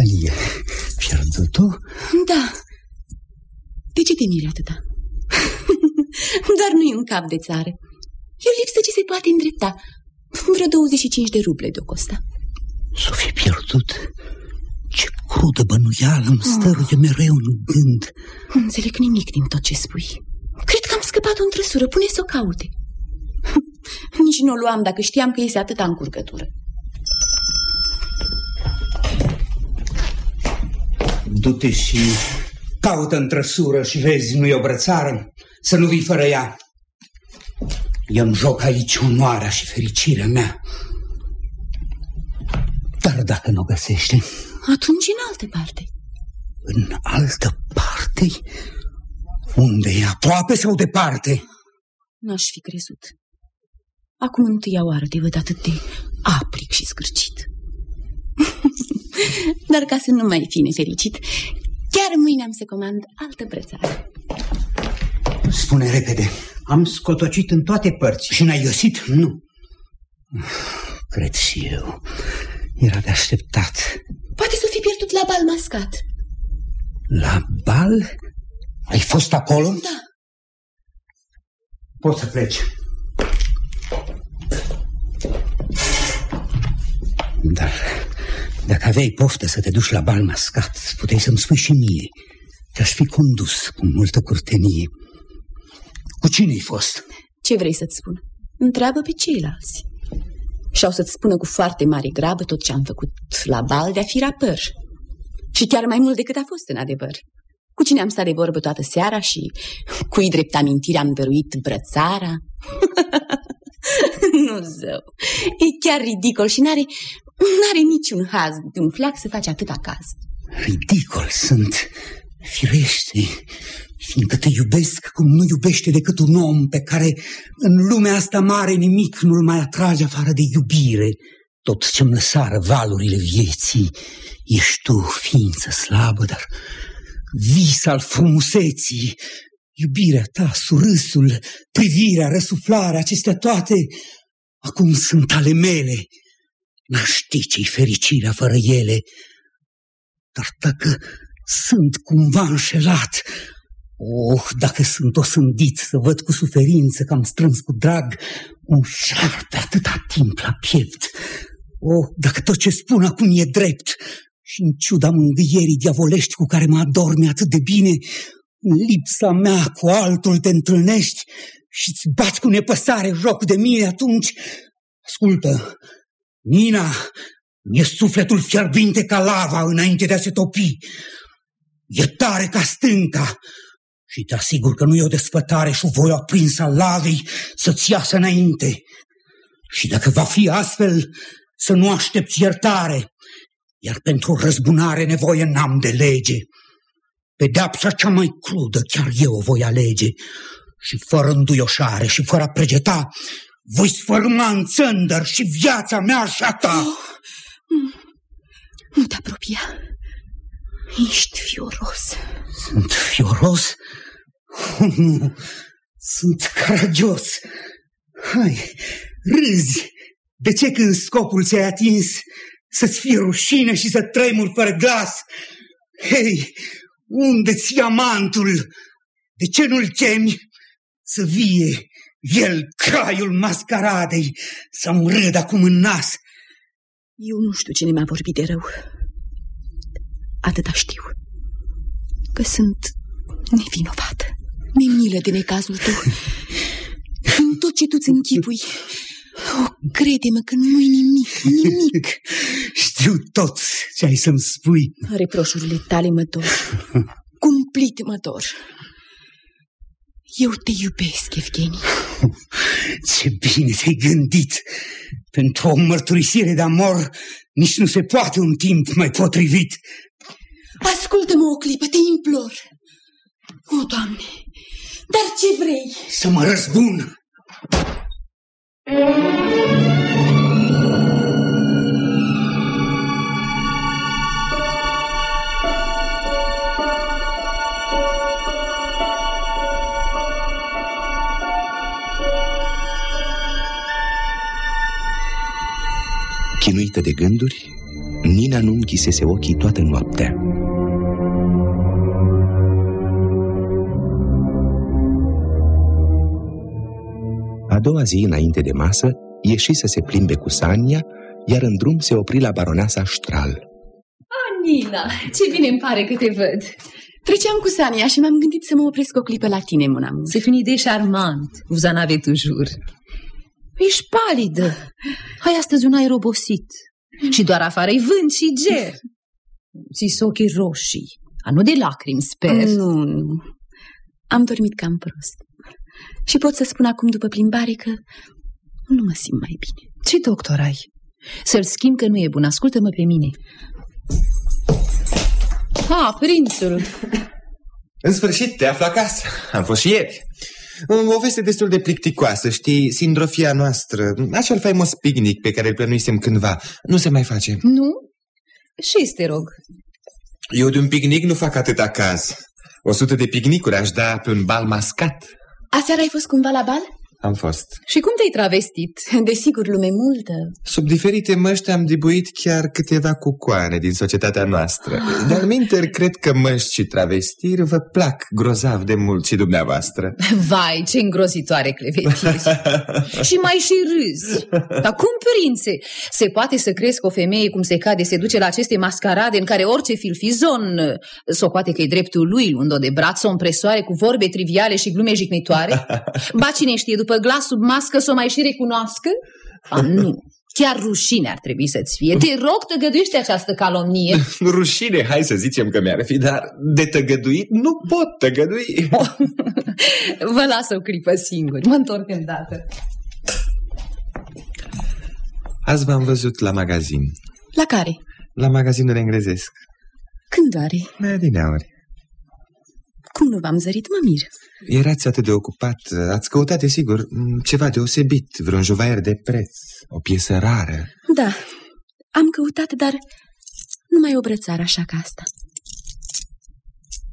[SPEAKER 10] ai pierdut-o?
[SPEAKER 13] Da. De ce te miri atâta? Dar nu e un cap de țară. E o lipsă ce se poate îndrepta. Vreo 25 de ruble de-o costa.
[SPEAKER 10] S-o fi pierdut? Ce crudă bănuială îmi stăruie oh. mereu în gând.
[SPEAKER 13] Nu înțeleg nimic din tot ce spui. Cred că am scăpat o întrăsură. Pune să o caute. Nici nu o luam dacă știam că este atâta încurcătură.
[SPEAKER 10] Du-te și caută întrăsură și vezi, nu e o brățară, să nu vii fără ea. Eu-mi joc aici onoarea și fericirea mea. Dar dacă nu o găsește...
[SPEAKER 13] Atunci în altă parte.
[SPEAKER 10] În altă parte? Unde e? Aproape sau departe?
[SPEAKER 13] N-aș fi crezut. Acum întâia oară te văd atât de aplic și scârcit. Dar ca să nu mai fi nefericit, chiar mâine am să comand altă brățară.
[SPEAKER 10] Spune repede.
[SPEAKER 12] Am scotocit în toate părți.
[SPEAKER 10] Și n-ai găsit? Nu. Cred și eu. Era de așteptat.
[SPEAKER 13] Poate să fi pierdut la bal mascat.
[SPEAKER 10] La bal? Ai fost acolo?
[SPEAKER 13] Da.
[SPEAKER 10] Poți să pleci. Dar dacă aveai poftă să te duci la bal mascat, puteai să-mi spui și mie. Te-aș fi condus cu multă curtenie. Cu cine ai fost?
[SPEAKER 13] Ce vrei să-ți spun? Întreabă pe ceilalți. Și au să-ți spună cu foarte mare grabă tot ce am făcut la bal de-a fi rapăr. Și chiar mai mult decât a fost în adevăr. Cu cine am stat de vorbă toată seara și cui drept amintire am dăruit brățara? nu, zău, e chiar ridicol și n-are, n-are niciun haz de un flac să face atât acasă.
[SPEAKER 10] Ridicol sunt, firește, fiindcă te iubesc cum nu iubește decât un om pe care în lumea asta mare nimic nu-l mai atrage afară de iubire. Tot ce-mi lăsară valurile vieții, ești tu, ființă slabă, dar vis al frumuseții, iubirea ta, surâsul, privirea, răsuflarea, acestea toate, acum sunt ale mele. N-aș ști ce-i fericirea fără ele. Dar dacă sunt cumva înșelat, oh, dacă sunt osândit să văd cu suferință că am strâns cu drag un șarpe atâta timp la piept, oh, dacă tot ce spun acum e drept și în ciuda mângâierii diavolești cu care mă adormi atât de bine, în lipsa mea cu altul te întâlnești și îți bați cu nepăsare joc de mine atunci, ascultă, Nina, e sufletul fierbinte ca lava înainte de a se topi. E tare ca stânca și te asigur că nu e o desfătare și o voi aprinsă al lavei să-ți iasă înainte. Și dacă va fi astfel, să nu aștepți iertare, iar pentru răzbunare nevoie n-am de lege. Pedeapsa cea mai crudă chiar eu o voi alege și fără înduioșare și fără a pregeta, voi sfărma în țândăr și viața mea și a ta. Oh,
[SPEAKER 13] nu te apropia. Ești fioros.
[SPEAKER 10] Sunt fioros? Oh, nu, sunt caragios. Hai, râzi. De ce când scopul ți-ai atins să-ți fie rușine și să tremuri fără glas? Hei, unde-ți amantul? De ce nu-l chemi să vie el, craiul mascaradei, să-mi râd acum în nas?
[SPEAKER 13] Eu nu știu cine mi-a vorbit de rău. Atâta știu. Că sunt nevinovată. Mi-e milă de necazul tău. În tot ce tu-ți închipui. Oh, crede-mă că nu-i nimic, nimic.
[SPEAKER 10] Știu tot ce ai să-mi spui.
[SPEAKER 13] Reproșurile tale mă dor. Cumplit mă dor. Eu te iubesc, Evgeni.
[SPEAKER 10] Ce bine te-ai gândit! Pentru o mărturisire de amor nici nu se poate un timp mai potrivit.
[SPEAKER 13] Ascultă-mă o clipă, te implor. O, Doamne, dar ce vrei?
[SPEAKER 10] Să mă răzbun!
[SPEAKER 2] Chinuită de gânduri, Nina nu închisese ochii toată noaptea. Doua zi, înainte de masă, ieși să se plimbe cu Sania, iar în drum se opri la baroneasa Stral.
[SPEAKER 11] Nina, ce bine îmi pare că te văd.
[SPEAKER 13] Treceam cu Sania și m-am gândit să mă opresc o clipă la tine, mon amour.
[SPEAKER 11] C'est une idée charmante, vous en avez toujours. Ești palidă. Ai astăzi un aer obosit. Și doar afară e vânt și ger. Ți ochii roșii. A, nu de lacrimi, sper.
[SPEAKER 13] Nu, nu. Am dormit cam prost. Și pot să spun acum după plimbare că nu mă simt mai bine.
[SPEAKER 11] Ce doctor ai? Să-l schimb că nu e bun. Ascultă-mă pe mine. Ha, prințul.
[SPEAKER 3] În sfârșit, te afli acasă. Am fost și ieri. O veste destul de plicticoasă, știi, sindrofia noastră, acel faimos picnic pe care îl plănuisem cândva, nu se mai face.
[SPEAKER 11] Nu? Și te rog.
[SPEAKER 3] Eu de un picnic nu fac atâta caz. O sută de picnicuri aș da pe un bal mascat.
[SPEAKER 13] Aseară ai fost cumva la bal?
[SPEAKER 3] Am fost.
[SPEAKER 11] Și cum te-ai travestit?
[SPEAKER 13] Desigur, lume multă.
[SPEAKER 3] Sub diferite măști am dibuit chiar câteva cucoane din societatea noastră. Dar minter, cred că măști și travestiri vă plac grozav de mult și dumneavoastră.
[SPEAKER 11] Vai, ce îngrozitoare clevetiri! și mai și râzi. Dar cum, prințe, se poate să crezi că o femeie cum se cade se duce la aceste mascarade în care orice filfizon s-o poate că e dreptul lui, luând-o de braț, o împresoare cu vorbe triviale și glume jignitoare? Ba cine știe, după glas sub mască să o mai și recunoască? A, nu. Chiar rușine ar trebui să-ți fie. Te rog, tăgăduiește această calomnie.
[SPEAKER 3] rușine, hai să zicem că mi-ar fi, dar de tăgăduit nu pot tăgădui.
[SPEAKER 11] Oh, vă las o clipă singur. Mă întorc îndată.
[SPEAKER 3] Azi v-am văzut la magazin.
[SPEAKER 13] La care?
[SPEAKER 3] La magazinul englezesc.
[SPEAKER 13] Când are?
[SPEAKER 3] Adineauri.
[SPEAKER 13] Cum nu v-am zărit, mă mir.
[SPEAKER 3] Erați atât de ocupat, ați căutat, desigur, ceva deosebit, vreun juvaier de preț, o piesă rară.
[SPEAKER 13] Da, am căutat, dar numai o brățară așa ca asta.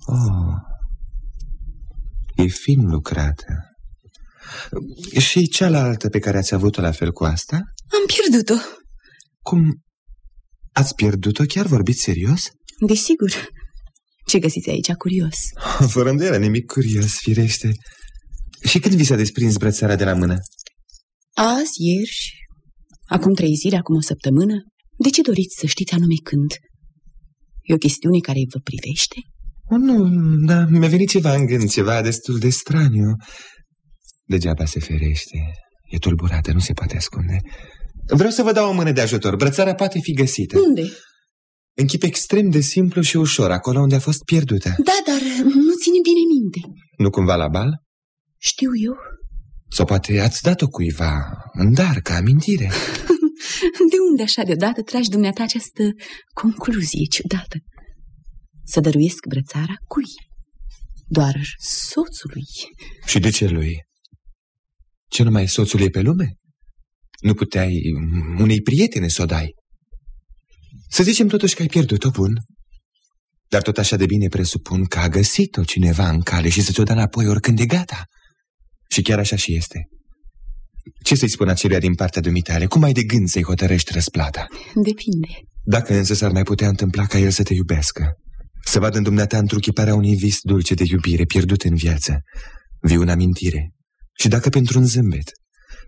[SPEAKER 3] Oh, e fin lucrată. Și cealaltă pe care ați avut-o la fel cu asta?
[SPEAKER 13] Am pierdut-o.
[SPEAKER 3] Cum? Ați pierdut-o? Chiar vorbiți serios?
[SPEAKER 13] Desigur. Ce găsiți aici curios?
[SPEAKER 3] Fără îndoială, nimic curios, firește. Și când vi s-a desprins brățara de la mână?
[SPEAKER 13] Azi, ieri, acum trei zile, acum o săptămână. De ce doriți să știți anume când? E o chestiune care vă privește?
[SPEAKER 3] O, nu, da, mi-a venit ceva în gând, ceva destul de straniu. Degeaba se ferește. E tulburată, nu se poate ascunde. Vreau să vă dau o mână de ajutor. Brățara poate fi găsită.
[SPEAKER 13] Unde?
[SPEAKER 3] În chip extrem de simplu și ușor, acolo unde a fost pierdută.
[SPEAKER 13] Da, dar nu ține bine minte.
[SPEAKER 3] Nu cumva la bal?
[SPEAKER 13] Știu eu.
[SPEAKER 3] Sau poate ați dat-o cuiva în dar, ca amintire.
[SPEAKER 13] De unde așa deodată tragi dumneata această concluzie ciudată? Să dăruiesc brățara cui? Doar soțului.
[SPEAKER 3] Și de ce lui? Ce numai soțul e pe lume? Nu puteai unei prietene să o dai. Să zicem totuși că ai pierdut-o, bun. Dar tot așa de bine presupun că a găsit-o cineva în cale și să ți-o dea înapoi oricând e gata. Și chiar așa și este. Ce să-i spun aceluia din partea dumitale? Cum ai de gând să-i hotărăști răsplata?
[SPEAKER 13] Depinde.
[SPEAKER 3] Dacă însă s-ar mai putea întâmpla ca el să te iubească, să vadă în dumneata întruchiparea unui vis dulce de iubire pierdut în viață, viu în amintire, și dacă pentru un zâmbet,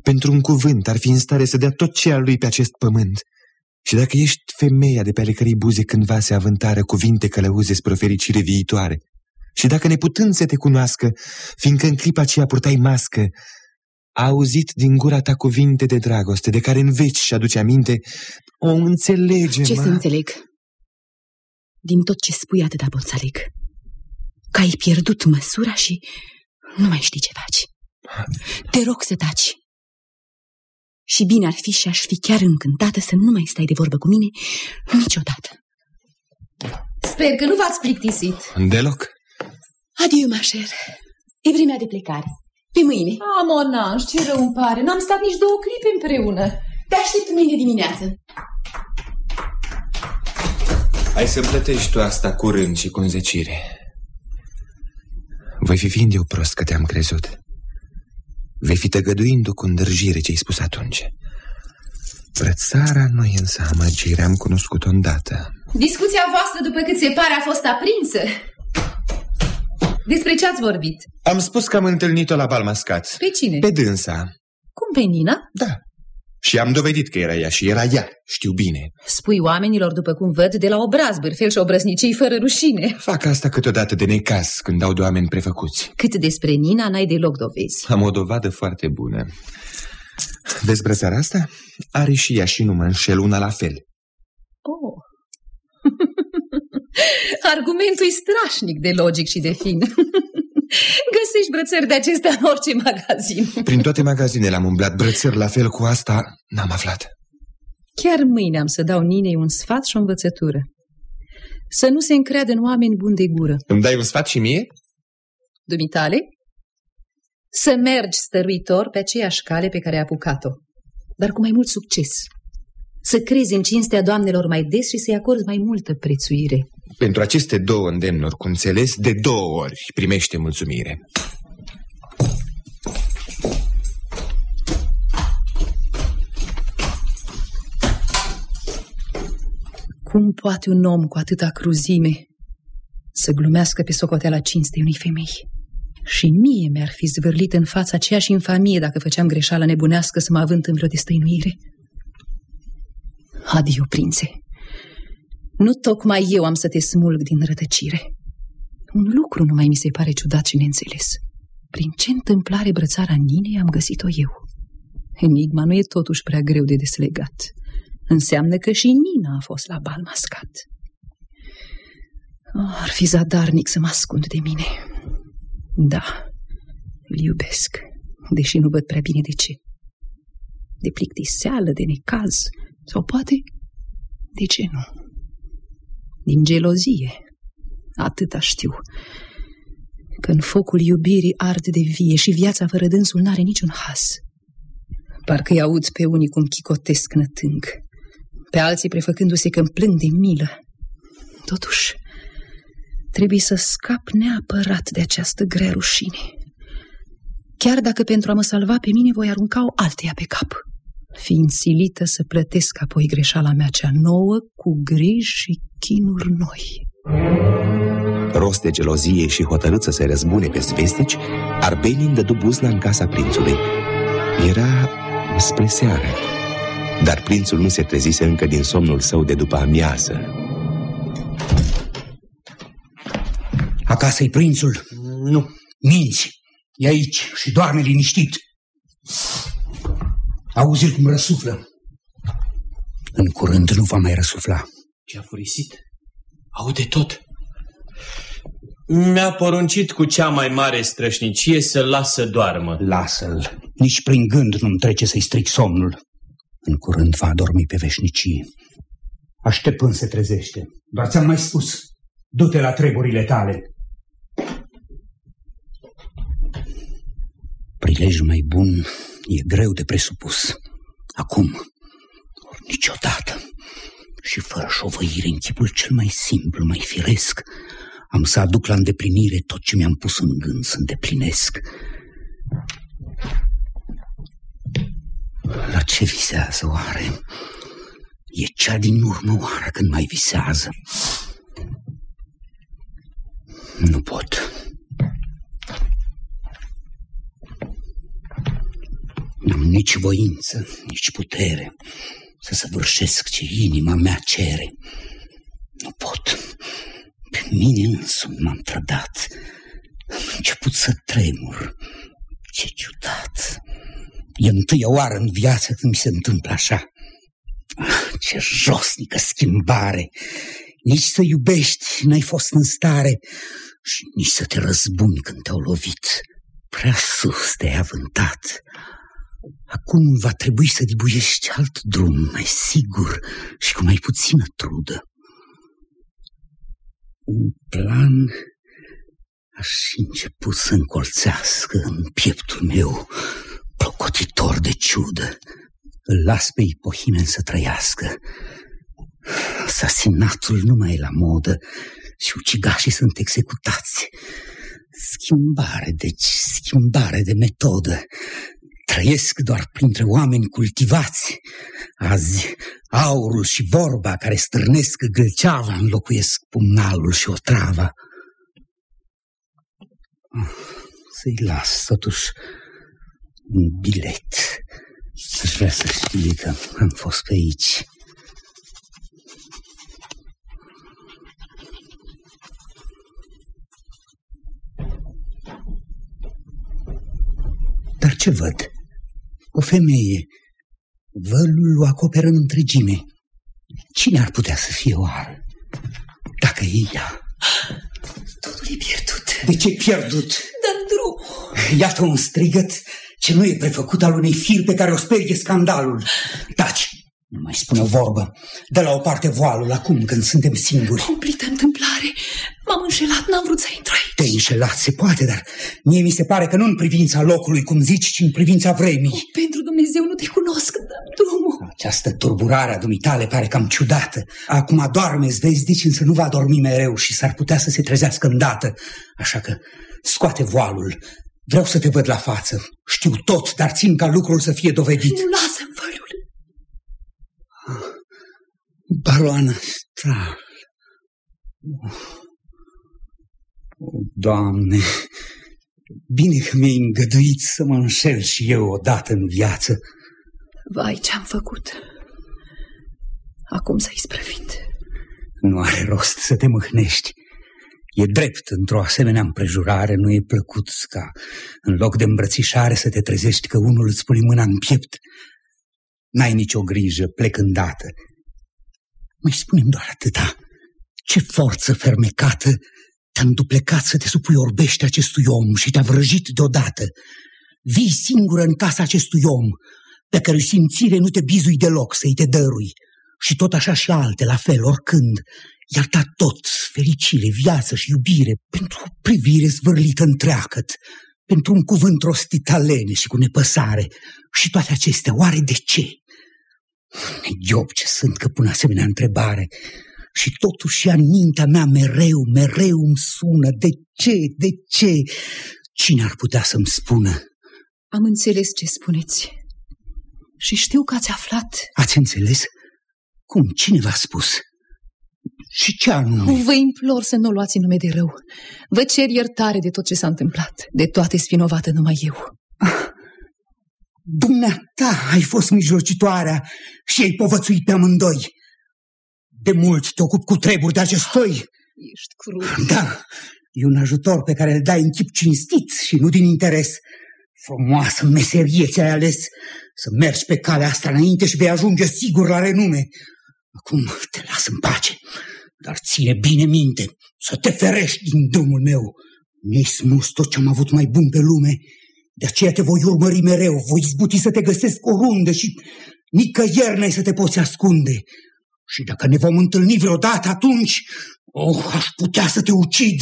[SPEAKER 3] pentru un cuvânt ar fi în stare să dea tot ce al lui pe acest pământ, și dacă ești femeia de pe ale cărei buze cândva se avântară cuvinte călăuze spre o fericire viitoare, și dacă neputând să te cunoască, fiindcă în clipa aceea purtai mască, a auzit din gura ta cuvinte de dragoste, de care în veci și aduce aminte, o înțelege,
[SPEAKER 13] Ce
[SPEAKER 3] ma...
[SPEAKER 13] să înțeleg? Din tot ce spui atâta pot să aleg. Că ai pierdut măsura și nu mai știi ce faci. Te rog să taci. Și bine ar fi și aș fi chiar încântată să nu mai stai de vorbă cu mine niciodată.
[SPEAKER 11] Sper că nu v-ați plictisit.
[SPEAKER 3] Deloc.
[SPEAKER 13] Adieu, ma cher. E vremea de plecare. Pe mâine.
[SPEAKER 11] A, Monanj, ce rău îmi pare. N-am stat nici două clipe împreună.
[SPEAKER 13] Te aștept mâine dimineață.
[SPEAKER 3] Ai să plătești tu asta curând și cu înzecire. Voi fi fiind eu prost că te-am crezut. Vei fi tăgăduindu cu îndârjire ce-ai spus atunci. Brățara nu e însă amăgire, am cunoscut-o îndată.
[SPEAKER 11] Discuția voastră, după cât se pare, a fost aprinsă. Despre ce ați vorbit?
[SPEAKER 3] Am spus că am întâlnit-o la bal mascat.
[SPEAKER 11] Pe cine?
[SPEAKER 3] Pe dânsa.
[SPEAKER 11] Cum pe Nina?
[SPEAKER 3] Da. Și am dovedit că era ea și era ea, știu bine.
[SPEAKER 11] Spui oamenilor, după cum văd, de la obraz, bârfel și obrăznicii fără rușine.
[SPEAKER 3] Fac asta câteodată de necaz când dau de oameni prefăcuți.
[SPEAKER 11] Cât despre Nina, n-ai deloc dovezi.
[SPEAKER 3] Am o dovadă foarte bună. Vezi brățara asta? Are și ea și nu mă înșel una la fel.
[SPEAKER 11] Oh. Argumentul e strașnic de logic și de fin. Găsești brățări de acestea în orice magazin.
[SPEAKER 3] Prin toate magazinele am umblat brățări la fel cu asta, n-am aflat.
[SPEAKER 11] Chiar mâine am să dau Ninei un sfat și o învățătură. Să nu se încreadă în oameni buni de gură.
[SPEAKER 3] Îmi dai un sfat și mie?
[SPEAKER 11] Dumitale? Să mergi stăruitor pe aceeași cale pe care ai apucat-o, dar cu mai mult succes. Să crezi în cinstea doamnelor mai des și să-i acorzi mai multă prețuire.
[SPEAKER 3] Pentru aceste două îndemnuri, cu înțeles, de două ori primește mulțumire.
[SPEAKER 11] Cum poate un om cu atâta cruzime să glumească pe socoteala cinstei unei femei? Și mie mi-ar fi zvârlit în fața aceeași infamie dacă făceam greșeala nebunească să mă avânt în vreo destăinuire. Adio, prințe. Nu tocmai eu am să te smulg din rătăcire. Un lucru nu mai mi se pare ciudat și neînțeles. Prin ce întâmplare brățara Ninei am găsit-o eu? Enigma nu e totuși prea greu de deslegat. Înseamnă că și Nina a fost la bal mascat. Oh, ar fi zadarnic să mă ascund de mine. Da, îl iubesc, deși nu văd prea bine de ce. De plictiseală, de necaz, sau poate, de ce nu? Din gelozie, atâta știu. Că în focul iubirii arde de vie și viața fără dânsul n-are niciun has. Parcă-i aud pe unii cum chicotesc nătâng, pe alții prefăcându-se că îmi plâng de milă. Totuși, trebuie să scap neapărat de această grea rușine. Chiar dacă pentru a mă salva pe mine voi arunca o alteia pe cap. Fiind silită să plătesc apoi greșeala mea cea nouă cu griji și chinuri noi.
[SPEAKER 2] Rost de gelozie și hotărât să se răzbune pe zvestici, Arbenin dădu buzna în casa prințului. Era spre seară, dar prințul nu se trezise încă din somnul său de după amiază.
[SPEAKER 10] Acasă-i prințul?
[SPEAKER 12] Nu.
[SPEAKER 10] Minți! E aici și doarme liniștit. Auzi-l cum răsuflă. În curând nu va mai răsufla.
[SPEAKER 14] Ce-a furisit? Aude tot. Mi-a poruncit cu cea mai mare strășnicie să-l las să doarmă.
[SPEAKER 10] Lasă-l. Nici prin gând nu-mi trece să-i stric somnul. În curând va dormi pe veșnicie. Aștept până se trezește. Doar ți-am mai spus. Du-te la treburile tale. Prilejul mai bun e greu de presupus. Acum, ori niciodată, și fără șovăire în chipul cel mai simplu, mai firesc, am să aduc la îndeplinire tot ce mi-am pus în gând să îndeplinesc. La ce visează oare? E cea din urmă oară când mai visează. Nu pot. N-am nici voință, nici putere să săvârșesc ce inima mea cere. Nu pot. Pe mine însumi m-am trădat. Am început să tremur. Ce ciudat. E întâia oară în viață când mi se întâmplă așa. Ah, ce josnică schimbare! Nici să iubești n-ai fost în stare și nici să te răzbuni când te-au lovit. Prea sus te-ai avântat. Acum va trebui să dibuiești alt drum, mai sigur și cu mai puțină trudă. Un plan aș început să încolțească în pieptul meu, plocotitor de ciudă. Îl las pe Ipohimen să trăiască. Asasinatul nu mai e la modă și ucigașii sunt executați. Schimbare, deci schimbare de metodă. Trăiesc doar printre oameni cultivați. Azi aurul și vorba care stârnesc gâlceava înlocuiesc pumnalul și otrava. Să-i las totuși un bilet. Aș vrea să știe că am fost pe aici. Dar ce văd? O femeie. Vălul o acoperă în întregime. Cine ar putea să fie oară? Dacă e ea.
[SPEAKER 11] Totul e pierdut.
[SPEAKER 10] De ce pierdut?
[SPEAKER 11] Dăm drum.
[SPEAKER 10] Iată un strigăt ce nu e prefăcut al unei fir pe care o sperie scandalul. Taci! Nu mai spune o vorbă. De la o parte voalul acum când suntem singuri.
[SPEAKER 11] Cumplită întâmplare. M-am înșelat, n-am vrut să intru aici.
[SPEAKER 10] Te-ai înșelat, se poate, dar mie mi se pare că nu în privința locului, cum zici, ci în privința vremii.
[SPEAKER 11] Oh, pentru Dumnezeu nu te cunosc, dăm drumul.
[SPEAKER 10] Această turburare a dumitale pare cam ciudată. Acum adorme zvezdici, însă nu va dormi mereu și s-ar putea să se trezească îndată. Așa că scoate voalul. Vreau să te văd la față. Știu tot, dar țin ca lucrul să fie dovedit.
[SPEAKER 11] Nu lasă vălul.
[SPEAKER 10] Baroana Stral. O, Doamne, bine că mi-ai îngăduit să mă înșel și eu odată în viață.
[SPEAKER 11] Vai, ce-am făcut. Acum s-a isprăvit.
[SPEAKER 10] Nu are rost să te mâhnești. E drept, într-o asemenea împrejurare, nu e plăcut ca în loc de îmbrățișare să te trezești că unul îți pune mâna în piept. N-ai nicio grijă, plec îndată. Mai spunem doar atâta. Ce forță fermecată te-a înduplecat să te supui orbește acestui om și te-a vrăjit deodată. Vii singură în casa acestui om, pe care simțire nu te bizui deloc să-i te dărui. Și tot așa și alte, la fel, oricând. I-ar da tot, fericire, viață și iubire, pentru o privire zvârlită întreagăt, pentru un cuvânt rostit alene și cu nepăsare. Și toate acestea, oare de ce? Neghiob ce sunt că pun asemenea întrebare. Și totuși ea în mintea mea mereu, mereu îmi sună. De ce? De ce? Cine ar putea să-mi spună?
[SPEAKER 11] Am înțeles ce spuneți. Și știu că ați aflat.
[SPEAKER 10] Ați înțeles? Cum? Cine v-a spus? Și ce anume?
[SPEAKER 11] Vă implor să nu o luați în nume de rău. Vă cer iertare de tot ce s-a întâmplat. De toate spinovată numai eu.
[SPEAKER 10] Dumneata ai fost mijlocitoarea și ai povățuit pe amândoi. De mult te ocup cu treburi de acest soi.
[SPEAKER 11] Ești crud.
[SPEAKER 10] Da, e un ajutor pe care îl dai în chip cinstit și nu din interes. Frumoasă meserie ți-ai ales să mergi pe calea asta înainte și vei ajunge sigur la renume. Acum te las în pace, dar ține bine minte să te ferești din drumul meu. Mi-ai smus tot ce am avut mai bun pe lume, de aceea te voi urmări mereu, voi izbuti să te găsesc oriunde și nicăieri n-ai să te poți ascunde. Și dacă ne vom întâlni vreodată atunci, oh, aș putea să te ucid.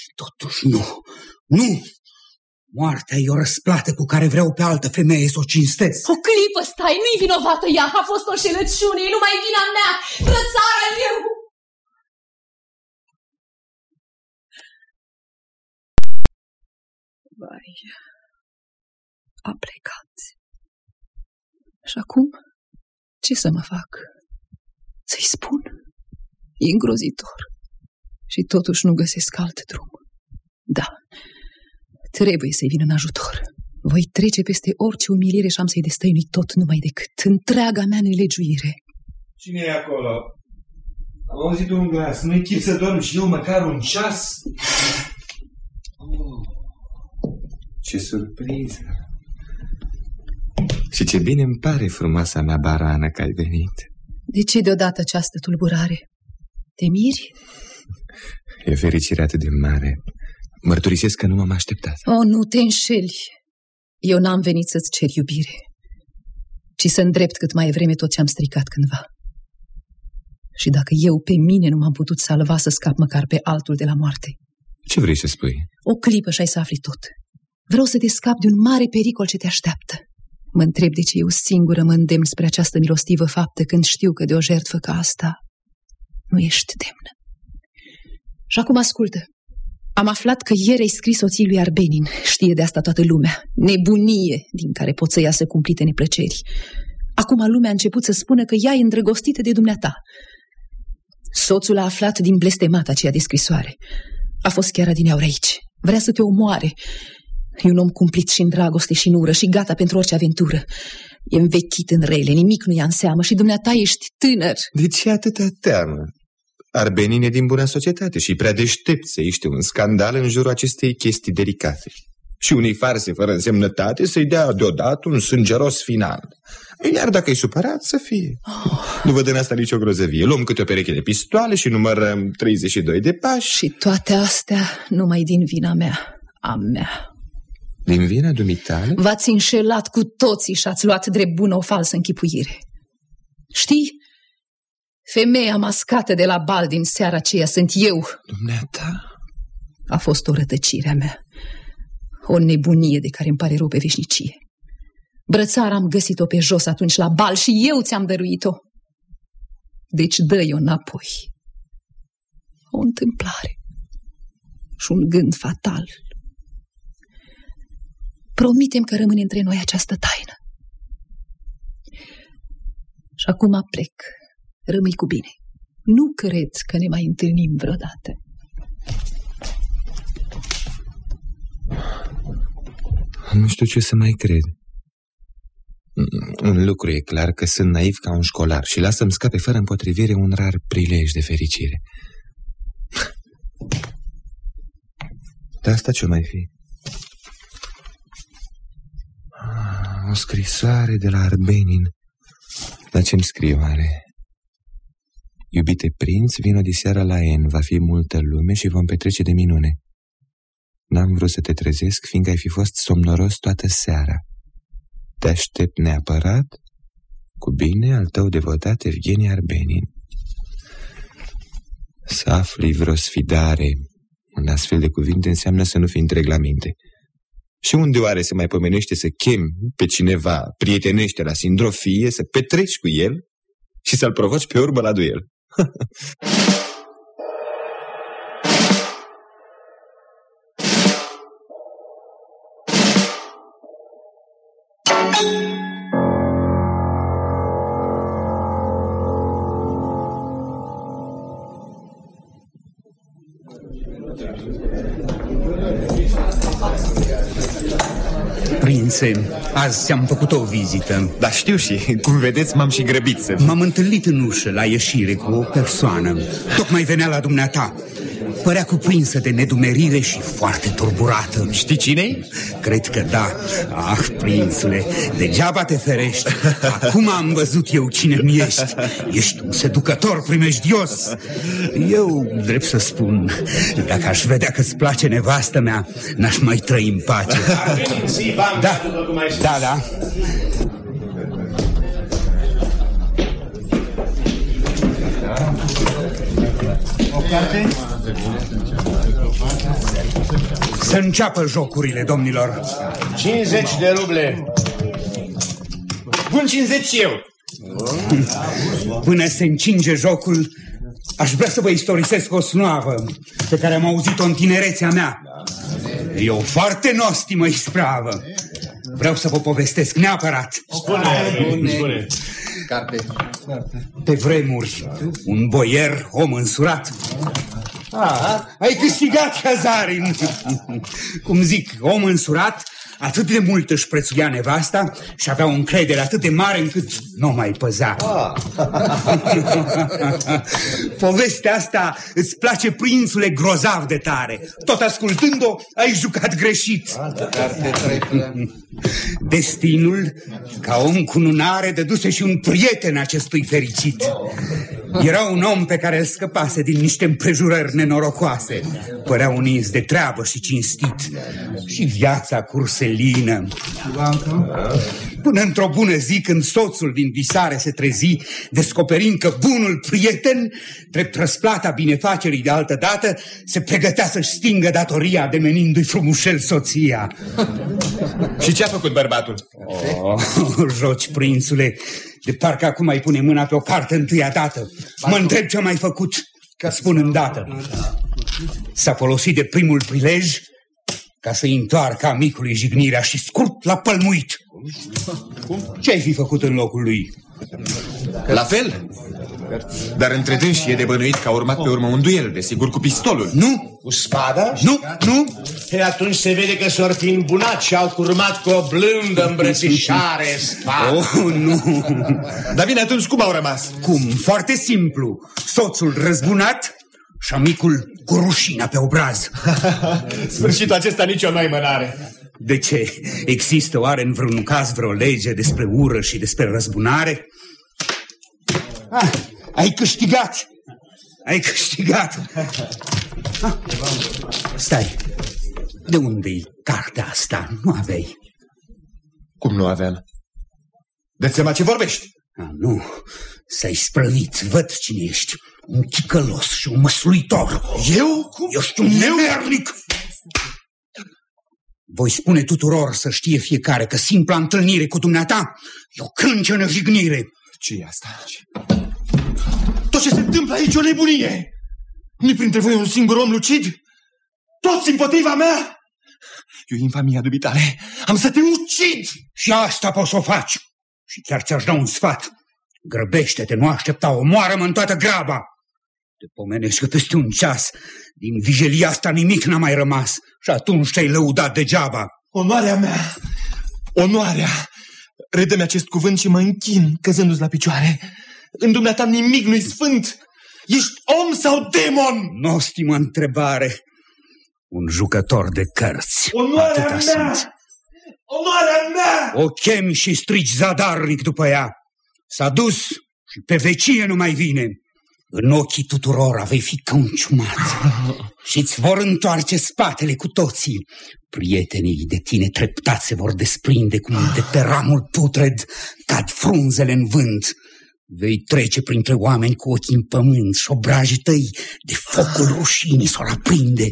[SPEAKER 10] Și totuși nu, nu, Moartea e o răsplată cu care vreau pe altă femeie să o cinstesc.
[SPEAKER 11] O clipă stai, nu-i vinovată ea, a fost o șelăciune, e numai vina mea, rățara eu! Vai, a plecat. Și acum, ce să mă fac? Să-i spun? E îngrozitor. Și totuși nu găsesc alt drum. Da, Trebuie să-i vin în ajutor. Voi trece peste orice umilire și am să-i destăinui tot numai decât întreaga mea nelegiuire.
[SPEAKER 15] Cine e acolo? Am auzit un glas. Nu-i chip să dorm și eu măcar un ceas?
[SPEAKER 3] Oh, ce surpriză! Și ce bine îmi pare frumoasa mea barană că ai venit.
[SPEAKER 11] De ce deodată această tulburare? Te miri?
[SPEAKER 3] E fericire atât de mare Mărturisesc că nu m-am așteptat.
[SPEAKER 11] Oh, nu te înșeli. Eu n-am venit să-ți cer iubire, ci să îndrept cât mai vreme tot ce am stricat cândva. Și dacă eu pe mine nu m-am putut salva să scap măcar pe altul de la moarte.
[SPEAKER 3] Ce vrei să spui?
[SPEAKER 11] O clipă și ai să afli tot. Vreau să te scap de un mare pericol ce te așteaptă. Mă întreb de ce eu singură mă îndemn spre această milostivă faptă când știu că de o jertfă ca asta nu ești demnă. Și acum ascultă. Am aflat că ieri ai scris soții lui Arbenin. Știe de asta toată lumea. Nebunie din care pot să iasă cumplite neplăceri. Acum lumea a început să spună că ea e îndrăgostită de dumneata. Soțul a aflat din blestemata aceea de scrisoare. A fost chiar adineauri aici. Vrea să te omoare. E un om cumplit și în dragoste și în ură și gata pentru orice aventură. E învechit în rele, nimic nu ia în seamă și dumneata ești tânăr.
[SPEAKER 3] De ce atâta teamă? Arbenin e din bună societate și prea deștept să iște un scandal în jurul acestei chestii delicate. Și unei farse fără însemnătate să-i dea deodată un sângeros final. Iar dacă e supărat, să fie. Oh. Nu văd în asta nicio grozăvie. Luăm câte o pereche de pistoale și numărăm 32 de pași.
[SPEAKER 11] Și toate astea numai din vina mea, a mea.
[SPEAKER 3] Din vina dumitale?
[SPEAKER 11] V-ați înșelat cu toții și ați luat drept bună o falsă închipuire. Știi, Femeia mascată de la bal din seara aceea sunt eu.
[SPEAKER 3] Dumneata?
[SPEAKER 11] A fost o rătăcire a mea. O nebunie de care îmi pare rău pe veșnicie. Brățara am găsit-o pe jos atunci la bal și eu ți-am dăruit-o. Deci dă-i-o înapoi. O întâmplare și un gând fatal. Promitem că rămâne între noi această taină. Și acum plec Rămâi cu bine. Nu cred că ne mai întâlnim vreodată.
[SPEAKER 3] Nu știu ce să mai cred. Un lucru e clar că sunt naiv ca un școlar și lasă-mi scape fără împotrivire un rar prilej de fericire. Dar asta ce mai fi? O scrisoare de la Arbenin. Dar ce-mi scriu are? Iubite prinț, vino de seara la N, va fi multă lume și vom petrece de minune. N-am vrut să te trezesc, fiindcă ai fi fost somnoros toată seara. Te aștept neapărat, cu bine, al tău devotat Evgenie Arbenin. Să afli vreo sfidare în astfel de cuvinte înseamnă să nu fii întreg la minte. Și unde oare se mai pomenește să chem pe cineva prietenește la sindrofie, să petreci cu el și să-l provoci pe urmă la duel?
[SPEAKER 10] Prințe, azi ți-am făcut o vizită.
[SPEAKER 3] Da, știu și, cum vedeți, m-am și grăbit să...
[SPEAKER 10] M-am întâlnit în ușă, la ieșire, cu o persoană. Tocmai venea la dumneata. Părea cuprinsă de nedumerire și foarte turburată.
[SPEAKER 3] Știi cine
[SPEAKER 10] Cred că da. Ah, prințule, degeaba te ferești. Acum am văzut eu cine mi ești. Ești un seducător primejdios. Eu, drept să spun, dacă aș vedea că-ți place nevastă mea, n-aș mai trăi în pace. Da, da, da.
[SPEAKER 12] Carte?
[SPEAKER 10] Să înceapă jocurile, domnilor.
[SPEAKER 9] 50 de ruble.
[SPEAKER 3] Bun 50 și eu.
[SPEAKER 10] Până se încinge jocul, aș vrea să vă istorisesc o snoavă pe care am auzit-o în tinerețea mea. E o foarte nostimă ispravă. Vreau să vă povestesc neapărat.
[SPEAKER 9] Spune, spune.
[SPEAKER 7] Carte.
[SPEAKER 10] Pe vremuri, un boier, om însurat. Ah, ai câștigat, Cazarin! Cum zic, om însurat, atât de mult își prețuia nevasta și avea o încredere atât de mare încât nu o mai păzea. Povestea asta îți place, prințule, grozav de tare. Tot ascultând-o, ai jucat greșit.
[SPEAKER 7] Carte treptă.
[SPEAKER 10] Destinul, ca om cu nunare, dăduse și un prieten acestui fericit. Era un om pe care îl scăpase din niște împrejurări nenorocoase. Părea un ins de treabă și cinstit. Și viața curselină. Până într-o bună zi, când soțul din visare se trezi, descoperind că bunul prieten, drept răsplata binefacerii de altă dată, se pregătea să-și stingă datoria ademenindu-i frumușel soția.
[SPEAKER 3] Și ce a făcut bărbatul?
[SPEAKER 10] Oh, joci, prințule, de parcă acum mai pune mâna pe o carte întâia dată. Mă întreb ce a mai făcut, ca spun îndată. S-a folosit de primul prilej ca să-i întoarcă amicului jignirea și scurt l-a pălmuit. Ce ai fi făcut în locul lui?
[SPEAKER 3] La fel? Dar între dânsi e de bănuit că a urmat pe urmă un duel, desigur, cu pistolul.
[SPEAKER 10] Nu?
[SPEAKER 9] Cu spada?
[SPEAKER 10] Nu, nu.
[SPEAKER 9] E atunci se vede că s-or fi îmbunat și au curmat cu o blândă îmbrățișare spada.
[SPEAKER 10] Oh, nu.
[SPEAKER 3] Dar bine, atunci cum au rămas?
[SPEAKER 10] Cum? Foarte simplu. Soțul răzbunat și amicul cu rușina pe obraz.
[SPEAKER 3] Sfârșitul acesta nici o mai mânare.
[SPEAKER 10] De ce? Există oare în vreun caz vreo lege despre ură și despre răzbunare? Ah, ai câștigat! Ai câștigat! Ah, stai, de unde-i cartea asta? Nu aveai?
[SPEAKER 3] Cum nu aveam? De seama ce vorbești?
[SPEAKER 10] Ah, nu, s-ai sprăvit, văd cine ești. Un ticălos și un măsluitor.
[SPEAKER 3] Eu? Cum?
[SPEAKER 10] Ești un nemernic! Voi spune tuturor să știe fiecare că simpla întâlnire cu dumneata e o crâncenă jignire.
[SPEAKER 3] ce e asta? Tot ce se întâmplă aici e o nebunie! nu printre voi un singur om lucid? Toți împotriva mea? Eu, infamia dubitare, am să te ucid!
[SPEAKER 10] Și asta poți să o faci. Și chiar ți-aș da un sfat. Grăbește-te, nu aștepta, omoară-mă în toată graba. Te pomenești că peste un ceas, din vijelia asta nimic n-a mai rămas și atunci te-ai lăudat degeaba.
[SPEAKER 3] Onoarea mea, onoarea, redă-mi acest cuvânt și mă închin, căzându-ți la picioare. În dumneata nimic nu-i sfânt. Ești om sau demon?
[SPEAKER 10] Nostimă întrebare. Un jucător de cărți.
[SPEAKER 3] Onoarea
[SPEAKER 10] Atâta
[SPEAKER 3] mea!
[SPEAKER 10] sunt.
[SPEAKER 3] Onoarea mea!
[SPEAKER 10] O chemi și strici zadarnic după ea. S-a dus și pe vecie nu mai vine. În ochii tuturor vei fi căunciumat și îți vor întoarce spatele cu toții. Prietenii de tine treptat se vor desprinde cum de pe ramul putred cad frunzele în vânt. Vei trece printre oameni cu ochii în pământ și obrajii tăi de focul rușinii s-or aprinde.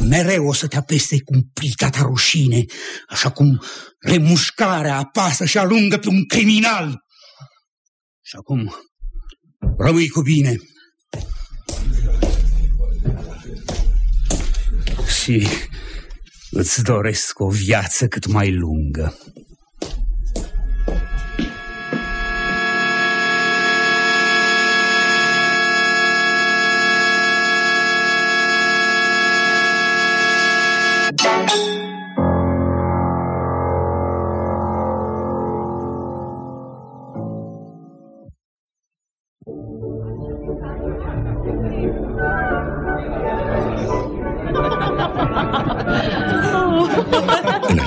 [SPEAKER 10] Mereu o să te apese cu plita ta rușine, așa cum remușcarea apasă și alungă pe un criminal. Și acum rămâi cu bine. Și îți doresc o viață cât mai lungă.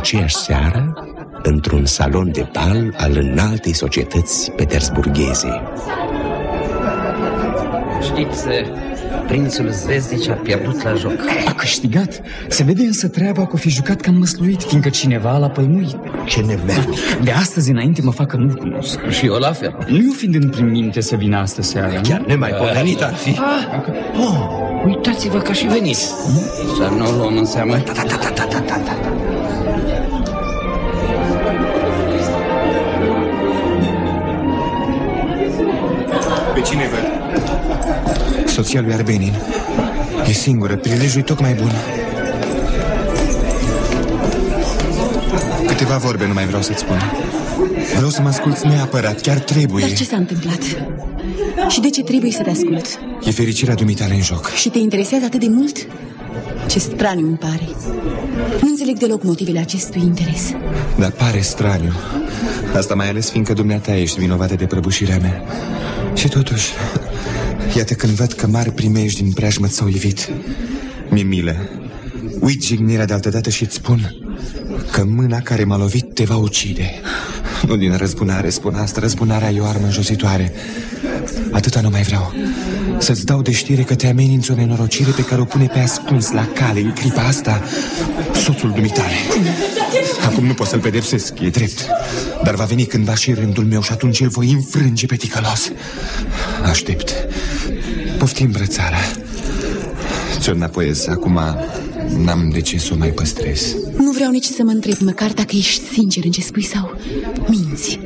[SPEAKER 2] Aceeași seară, într-un salon de bal al înaltei societăți petersburgheze.
[SPEAKER 5] Știți, prințul Zvezdici a pierdut la joc.
[SPEAKER 16] A câștigat. Se vede însă treaba că o fi jucat cam măsluit, fiindcă cineva l-a păimuit.
[SPEAKER 6] Ce nemernic.
[SPEAKER 16] De astăzi înainte mă fac că nu-l cunosc.
[SPEAKER 5] Și eu la fel.
[SPEAKER 16] Nu-i ofindând prin minte să vină astă seară.
[SPEAKER 6] Chiar nemaipomenit ar fi.
[SPEAKER 5] Ah, oh, uitați-vă că și venit. Să nu o luăm în seamă. Da, da, da, da, da, da, da.
[SPEAKER 3] Cine văd? Soția lui Arbenin. E singură, prilejul e tocmai bun. Câteva vorbe nu mai vreau să-ți spun. Vreau să mă asculți neapărat, chiar trebuie.
[SPEAKER 13] Dar ce s-a întâmplat? Și de ce trebuie să te ascult?
[SPEAKER 3] E fericirea dumitale în joc.
[SPEAKER 13] Și te interesează atât de mult? Ce straniu îmi pare. Nu înțeleg deloc motivele acestui interes.
[SPEAKER 3] Dar pare straniu. Asta mai ales fiindcă dumneata ești vinovată de prăbușirea mea. Și totuși, iată când văd că mari primești din preajmă s-au ivit. Mi-e milă. Uit jignirea de altădată și îți spun că mâna care m-a lovit te va ucide. Nu din răzbunare spun asta, răzbunarea e o armă înjositoare. Atâta nu mai vreau. Să-ți dau de știre că te ameninți o nenorocire pe care o pune pe ascuns la cale în clipa asta soțul dumitare. Acum nu pot să-l pedepsesc, e drept. Dar va veni cândva și rândul meu și atunci îl voi înfrânge pe ticălos. Aștept. Poftim brățara. Ți-o înapoiez. Acum n-am de ce să o mai păstrez.
[SPEAKER 13] Nu vreau nici să mă întreb măcar dacă ești sincer în ce spui sau minți.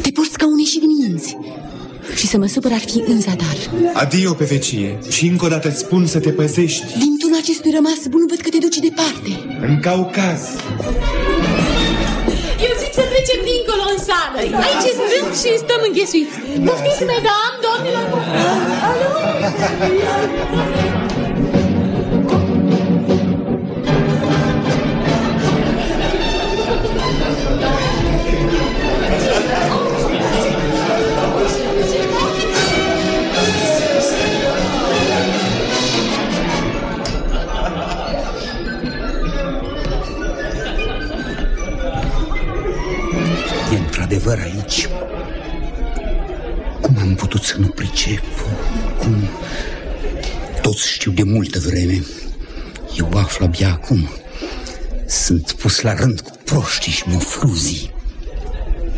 [SPEAKER 13] Te porți ca un ieșit din minți. Și să mă supăr ar fi în zadar.
[SPEAKER 3] Adio pe vecie și încă o dată îți spun să te păzești.
[SPEAKER 13] Din tunul acestui rămas bun văd că te duci departe.
[SPEAKER 3] În Caucaz.
[SPEAKER 17] Sală. Aici e strâmb și stăm înghesuiți. Poftiți, madam, doamnelor. Alo?
[SPEAKER 10] E într-adevăr aici. Cum am putut să nu pricep? Cum... Toți știu de multă vreme. Eu aflu abia acum. Sunt pus la rând cu proștii și mofruzii.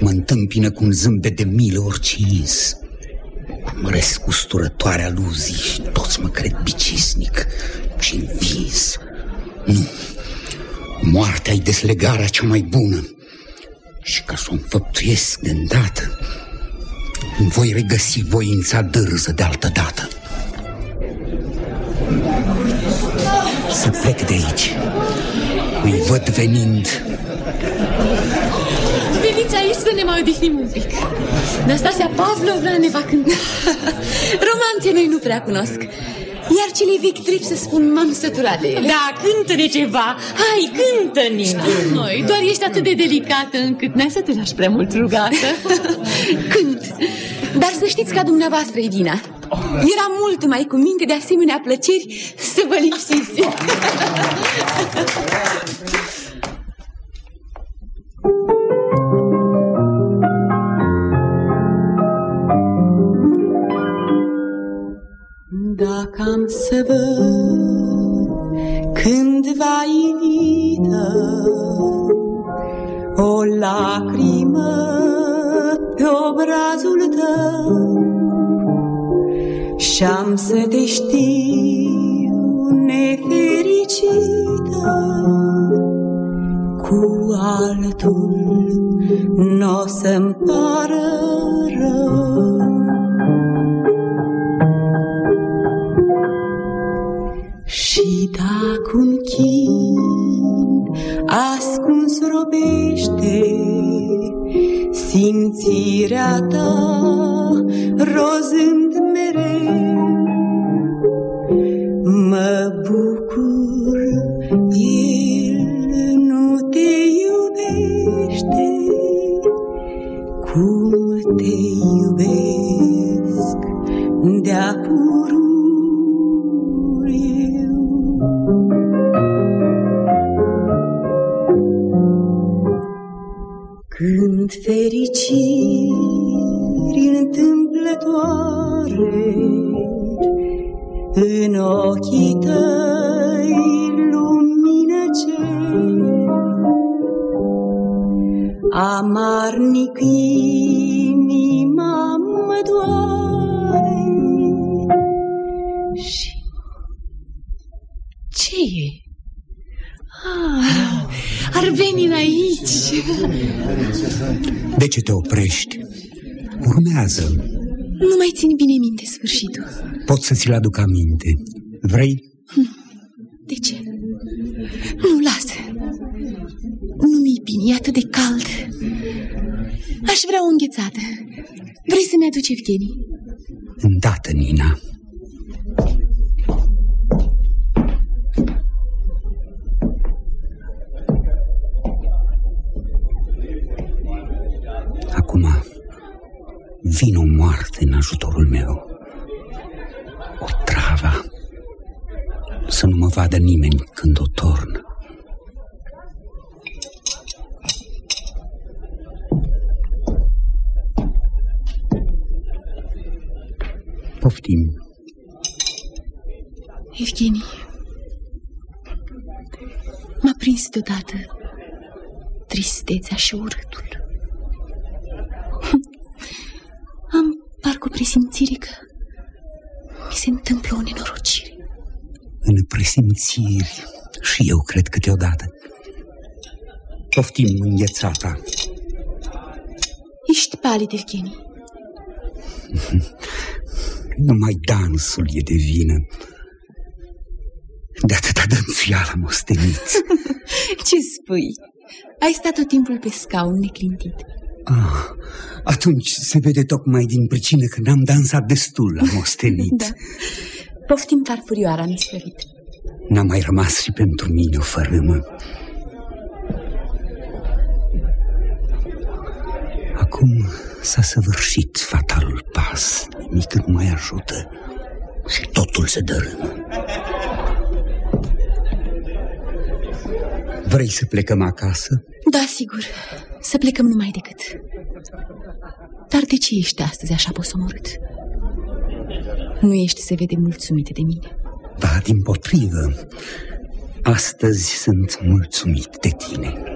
[SPEAKER 10] Mă întâmpină cu un zâmbet de milă orice ins. Măresc cu sturătoare aluzii și toți mă cred bicisnic și învins. Nu, moartea e deslegarea cea mai bună. Și ca să o înfăptuiesc de îndată, îmi voi regăsi voința dârză de altă dată. Să plec de aici. Îi văd venind.
[SPEAKER 17] Veniți aici să ne mai odihnim un pic. Nastasia Pavlovna ne va cânta.
[SPEAKER 13] Romanțe noi nu prea cunosc. Iar cele vechi trip să spun, m-am săturat de ele.
[SPEAKER 17] Da, cântă-ne ceva. Hai, cântă, Nina. Noi, doar ești atât de delicată încât n-ai să te lași prea mult rugată.
[SPEAKER 13] Cânt. Dar să știți ca dumneavoastră, Edina, era mult mai cu minte de asemenea plăceri să vă lipsiți.
[SPEAKER 18] Dacă am să văd cândva ivită o lacrimă pe obrazul tău și-am să te știu nefericită cu altul n-o să-mi pară rău. Chin ascuns robește simțirea ta, rozând mereu, mă bucur, el nu te iubește. Cum te Când fericiri întâmplătoare În ochii tăi lumină ce Amarnic inima mă doare Și
[SPEAKER 17] Ce e? Ah, ar veni aici.
[SPEAKER 10] De ce te oprești? Urmează.
[SPEAKER 13] Nu mai țin bine minte sfârșitul.
[SPEAKER 10] Pot să ți-l aduc aminte. Vrei?
[SPEAKER 13] De ce? Nu, lasă. Nu mi-e bine, e atât de cald. Aș vrea o înghețată. Vrei să-mi aduci, Evgeni?
[SPEAKER 10] Îndată, Nina. Vin o moarte în ajutorul meu. O trava. Să nu mă vadă nimeni când o torn. Poftim.
[SPEAKER 13] Evgeni, m-a prins deodată tristețea și urâtul. Am parcă o presimțire că mi se întâmplă o nenorocire.
[SPEAKER 10] În presimțiri și eu cred câteodată. Poftim înghețata.
[SPEAKER 13] Ești palid, Evgeni.
[SPEAKER 10] Numai dansul e de vină. De atâta dănțuială am ostenit.
[SPEAKER 13] Ce spui? Ai stat tot timpul pe scaun neclintit.
[SPEAKER 10] Ah, atunci se vede tocmai din pricină că n-am dansat destul, am ostenit.
[SPEAKER 13] da. Poftim farfurioara mi sfărit.
[SPEAKER 10] N-a mai rămas și pentru mine o fărâmă. Acum s-a săvârșit fatalul pas. Nimic nu mai ajută și totul se dărâmă. Vrei să plecăm acasă?
[SPEAKER 13] Da, sigur. Să plecăm numai decât. Dar de ce ești astăzi așa posomorât? Nu ești să vede mulțumit de mine.
[SPEAKER 10] Ba, din potrivă, astăzi sunt mulțumit de tine.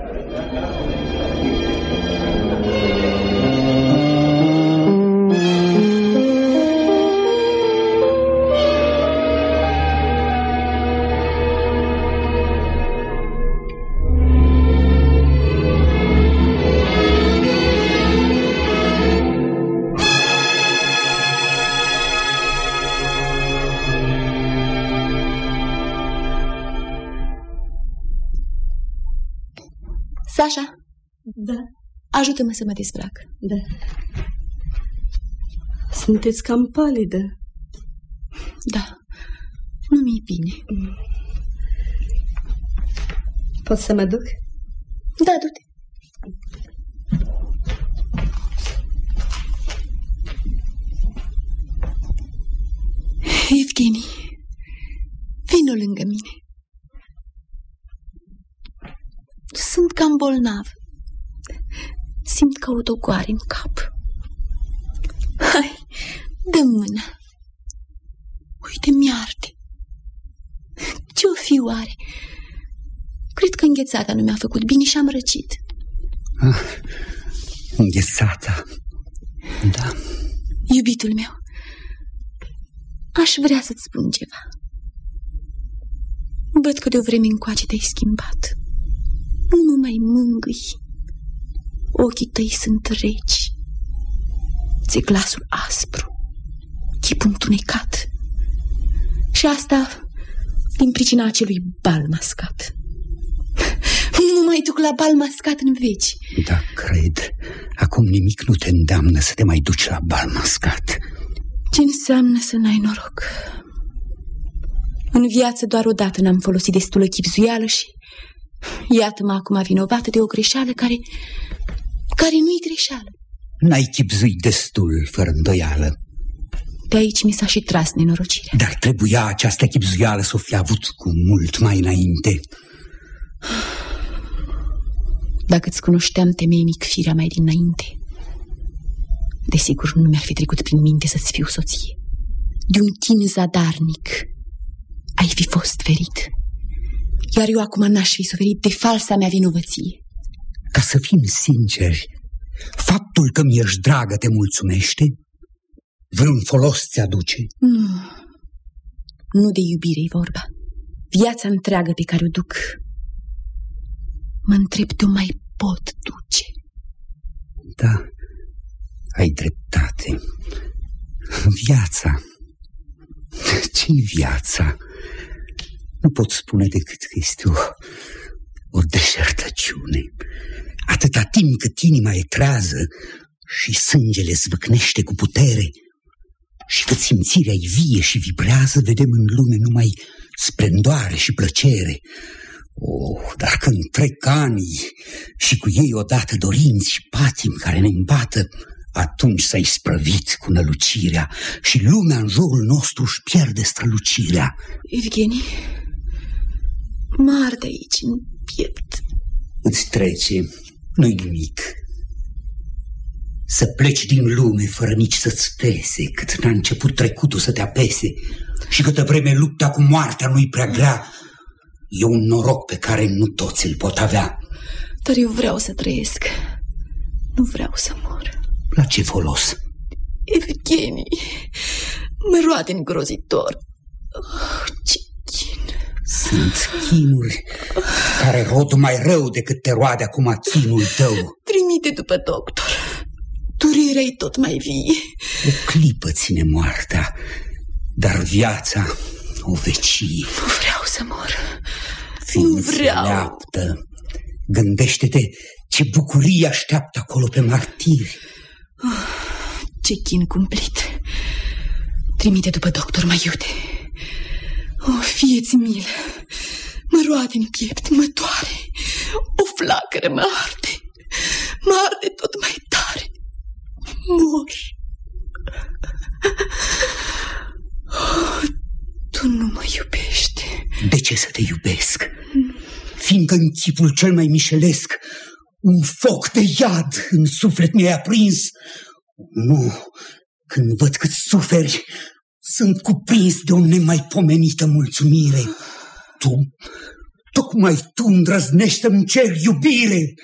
[SPEAKER 19] Da,
[SPEAKER 13] ajută-mă să mă dezbrac.
[SPEAKER 19] da. Sunteți cam palidă.
[SPEAKER 13] Da, nu mi-e bine.
[SPEAKER 19] Pot să mă duc?
[SPEAKER 13] Da, du-te. Evgeni, vino lângă mine. Sunt cam bolnav. Simt ca o dogoare în cap. Hai, dă mâna. Uite, mi-arde. Ce-o fi oare? Cred că înghețata nu mi-a făcut bine și am răcit.
[SPEAKER 10] Ah, înghețata. Da.
[SPEAKER 13] Iubitul meu, aș vrea să-ți spun ceva. Văd că de o vreme încoace te-ai schimbat. Nu mă mai mângâi. Ochii tăi sunt reci. Ți glasul aspru, chipul întunecat. Și asta din pricina acelui bal mascat. Nu mai duc la bal mascat în veci.
[SPEAKER 10] Da, cred. Acum nimic nu te îndeamnă să te mai duci la bal mascat.
[SPEAKER 13] Ce înseamnă să n-ai noroc? În viață doar odată n-am folosit destulă chipzuială și iată-mă acum vinovată de o greșeală care, care nu-i greșeală.
[SPEAKER 10] N-ai chipzuit destul, fără îndoială.
[SPEAKER 13] De aici mi s-a și tras nenorocirea.
[SPEAKER 10] Dar trebuia această chipzuială să o fi avut cu mult mai înainte.
[SPEAKER 13] Dacă îți cunoșteam temeinic firea mai dinainte, desigur nu mi-ar fi trecut prin minte să-ți fiu soție. De un chin zadarnic ai fi fost ferit, iar eu acum n-aș fi suferit de falsa mea vinovăție.
[SPEAKER 10] Ca să fim sinceri, faptul că mi-ești dragă te mulțumește? Vreun folos ți-aduce?
[SPEAKER 13] Nu, nu de iubire e vorba. Viața întreagă pe care o duc, mă întreb de mai pot duce.
[SPEAKER 10] Da, ai dreptate. Viața. ce viața? Nu pot spune decât că este o, o deșertăciune. Atâta timp cât inima e trează și sângele zvâcnește cu putere și cât simțirea e vie și vibrează, vedem în lume numai splendoare și plăcere. Oh, dar când trec ani și cu ei odată dorinți și patim care ne îmbată, atunci s-a isprăvit cu nălucirea și lumea în jurul nostru își pierde strălucirea.
[SPEAKER 13] Evgeni, mă de aici în piept.
[SPEAKER 10] Îți trece, nu-i nimic. Să pleci din lume fără nici să-ți pese, cât n-a început trecutul să te apese și câtă vreme lupta cu moartea nu-i prea grea, e un noroc pe care nu toți îl pot avea.
[SPEAKER 13] Dar eu vreau să trăiesc, nu vreau să mor.
[SPEAKER 10] La ce folos?
[SPEAKER 13] Evgeni, mă roade îngrozitor. Oh, ce chin.
[SPEAKER 10] Sunt chinuri care rod mai rău decât te roade acum chinul tău.
[SPEAKER 13] Trimite după doctor. Durerea e tot mai vie.
[SPEAKER 10] O clipă ține moartea, dar viața o vecie.
[SPEAKER 13] Nu vreau să mor.
[SPEAKER 10] Ființă
[SPEAKER 13] nu vreau.
[SPEAKER 10] Leaptă. Gândește-te ce bucurie așteaptă acolo pe martiri.
[SPEAKER 13] Oh, ce chin cumplit. Trimite după doctor, mai iute. Oh, fie-ți milă. Mă roade în piept, mă doare. O flacără mă arde. Mă arde tot mai tare. Mor. Oh, tu nu mă iubești.
[SPEAKER 10] De ce să te iubesc? Fiindcă în chipul cel mai mișelesc un foc de iad în suflet mi-ai aprins. Nu, când văd cât suferi, sunt cuprins de o nemaipomenită mulțumire. Tu, tocmai tu îndrăznești să-mi cer iubire.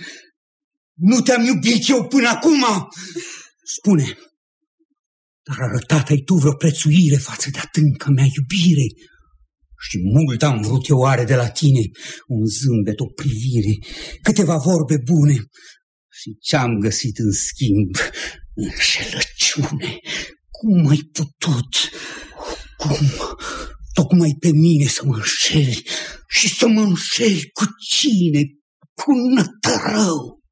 [SPEAKER 10] Nu te-am iubit eu până acum? Spune, dar arătat ai tu vreo prețuire față de atânca mea iubire? Și mult am vrut eu oare de la tine, un zâmbet, o privire, câteva vorbe bune. Și ce-am găsit în schimb? Înșelăciune. Cum ai putut? Cum? Tocmai pe mine să mă înșeli și să mă înșeli cu cine? Cu nătărău.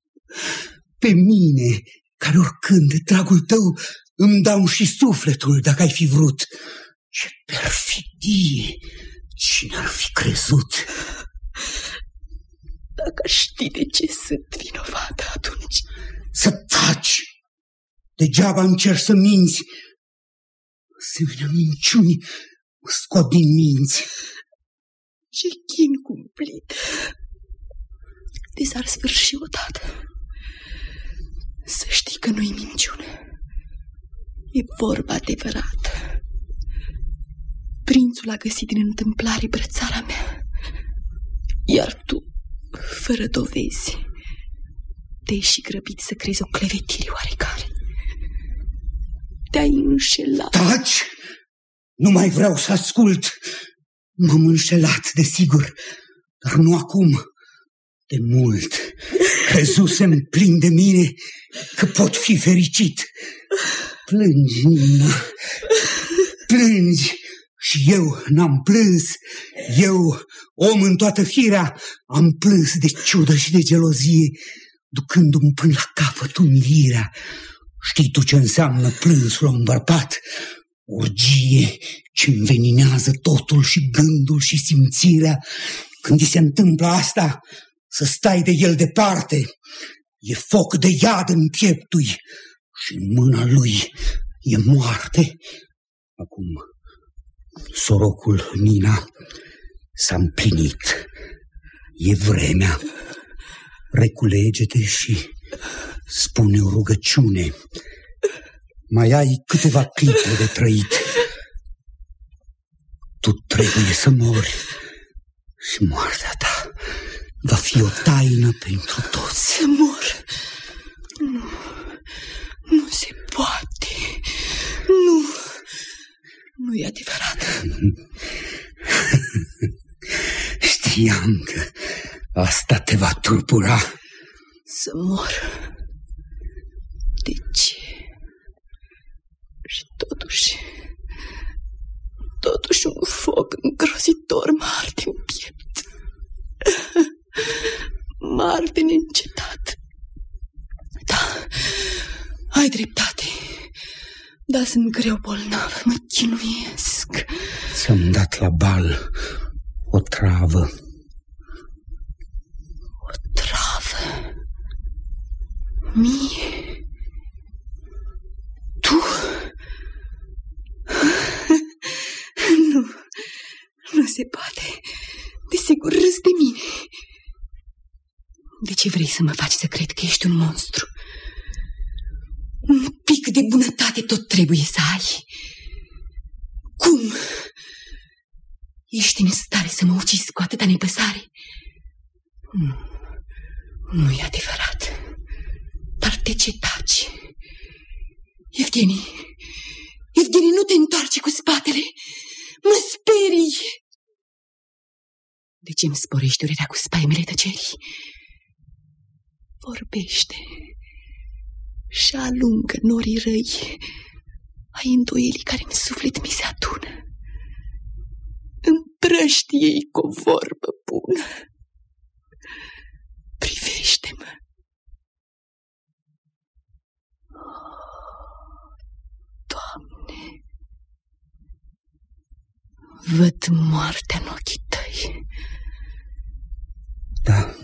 [SPEAKER 10] Pe mine, care oricând dragul tău îmi dau și sufletul dacă ai fi vrut. Ce perfidie! Cine ar fi crezut?
[SPEAKER 13] Dacă știi de ce sunt vinovată atunci...
[SPEAKER 10] Să taci! Degeaba încerci să minți. Asemenea minciuni mă scot din minți.
[SPEAKER 13] Ce chin cumplit! De s-ar sfârși odată. Să știi că nu-i minciună. E vorba adevărată. Prințul a găsit din întâmplare brățara mea, iar tu, fără dovezi, te-ai și grăbit să crezi o clevetire oarecare. Te-ai înșelat.
[SPEAKER 10] Taci! Nu mai vreau să ascult. M-am înșelat, desigur, dar nu acum. De mult crezusem plin de mine că pot fi fericit. Plângi, Nina, plângi. Și eu n-am plâns, eu, om în toată firea, am plâns de ciudă și de gelozie, ducându-mi până la capăt umilirea. Știi tu ce înseamnă plânsul un bărbat? Urgie ce înveninează totul și gândul și simțirea. Când îi se întâmplă asta, să stai de el departe. E foc de iad în pieptui și în mâna lui e moarte. Acum, sorocul Nina s-a împlinit. E vremea. Reculege-te și spune o rugăciune. Mai ai câteva clipe de trăit. Tu trebuie să mori și moartea ta va fi o taină pentru toți.
[SPEAKER 13] Să mor. Nu, nu se poate. Nu, nu e adevărat.
[SPEAKER 10] Știam că asta te va turpura.
[SPEAKER 13] Să mor. De ce? Și totuși, totuși un foc îngrozitor mă arde în piept. Mă arde neîncetat. Da, ai dreptate. Da, sunt greu bolnav, mă chinuiesc.
[SPEAKER 10] Ți-am dat la bal o travă.
[SPEAKER 13] O travă? Mie? Tu? nu, nu se poate. Desigur râs de mine. De ce vrei să mă faci să cred că ești un monstru? Un pic de bunătate tot trebuie să ai. Cum? Ești în stare să mă ucizi cu atâta nepăsare? Nu, nu e adevărat. Dar de ce taci? Evgenie, Evgenie, nu te întoarce cu spatele. Mă sperii. De ce îmi sporești durerea cu spaimele tăcerii? Vorbește și alungă norii răi ai îndoielii care în suflet mi se adună. Împrăștie-i cu o vorbă bună. Privește-mă. Doamne, văd moartea în ochii tăi.
[SPEAKER 10] Da,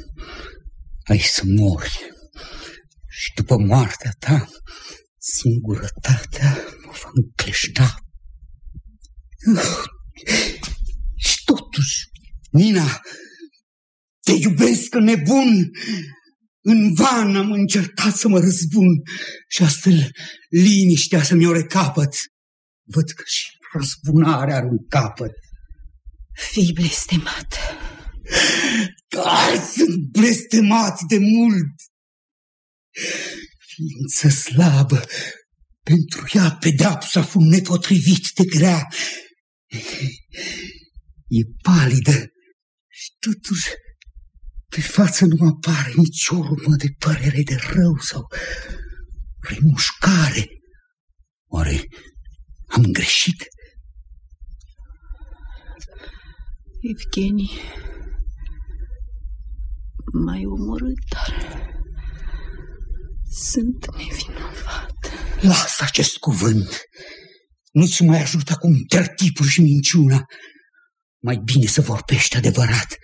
[SPEAKER 10] ai să mori. Și după moartea ta, singurătatea mă va încleșta. Și totuși, Nina, te iubesc nebun. În van am încercat să mă răzbun și astfel liniștea să-mi o recapăt. Văd că și răzbunarea are un capăt.
[SPEAKER 13] Fii blestemat.
[SPEAKER 10] Da, sunt blestemat de mult. Ființă slabă, pentru ea pedeapsa fu nepotrivit de grea. E palidă și totuși pe față nu apare nici urmă de părere de rău sau remușcare. Oare am greșit?
[SPEAKER 13] Evgenie, m-ai omorât, dar sunt nevinovat.
[SPEAKER 10] Lasă acest cuvânt. Nu-ți mai ajută acum tertipul și minciuna. Mai bine să vorbești adevărat.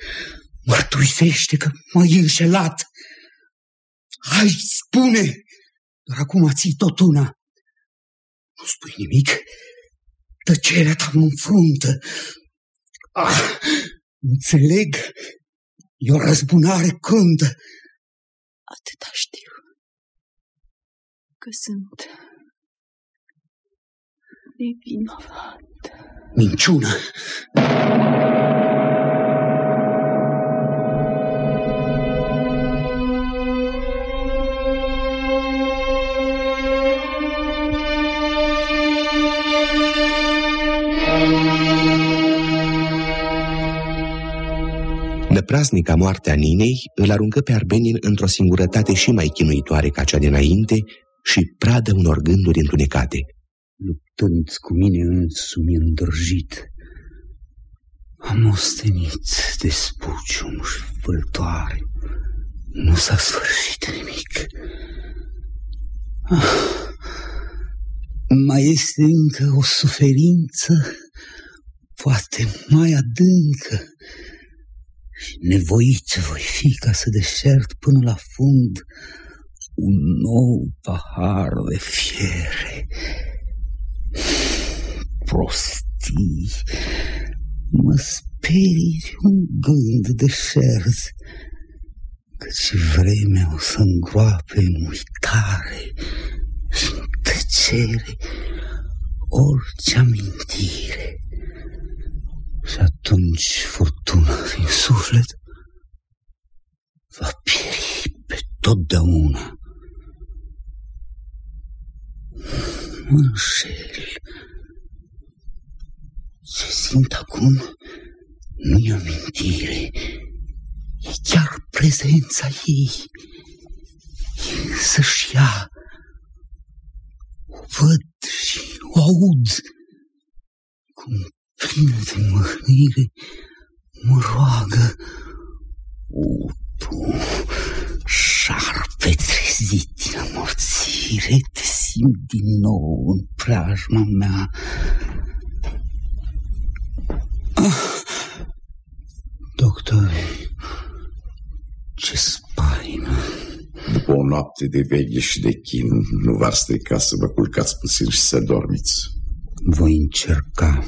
[SPEAKER 10] Mărturisește că m-ai înșelat. Hai, spune! Doar acum ții tot una. Nu spui nimic. Tăcerea ta mă înfruntă. Ah, înțeleg. E o răzbunare cruntă.
[SPEAKER 13] Atâta știu. Că sunt nevinovat.
[SPEAKER 10] Minciună.
[SPEAKER 2] Năpraznica moartea Ninei îl aruncă pe Arbenin într-o singurătate și mai chinuitoare ca cea dinainte și pradă unor gânduri întunecate.
[SPEAKER 10] Luptând cu mine însumi îndrăjit, am ostenit de spucium și șvâltoare. Nu s-a sfârșit nimic. Ah, mai este încă o suferință, poate mai adâncă, și nevoit voi fi ca să deșert până la fund un nou pahar de fiere. Prostii, mă sperii un gând de șerz, Căci vremea o să îngroape în uitare și în tăcere orice amintire. Și atunci furtuna din suflet va pieri pe totdeauna. Mă înșel. Ce simt acum nu-i amintire, e chiar prezența ei. Să-și ia, o văd și o aud, cum plină de mâhnire mă roagă, o, tu, șarpe trezit din amorțire, te simt din nou în preajma mea. Ah, doctor, ce spaimă.
[SPEAKER 20] După o noapte de veche și de chin, nu v-ar strica să vă culcați puțin și să dormiți.
[SPEAKER 10] Voi încerca.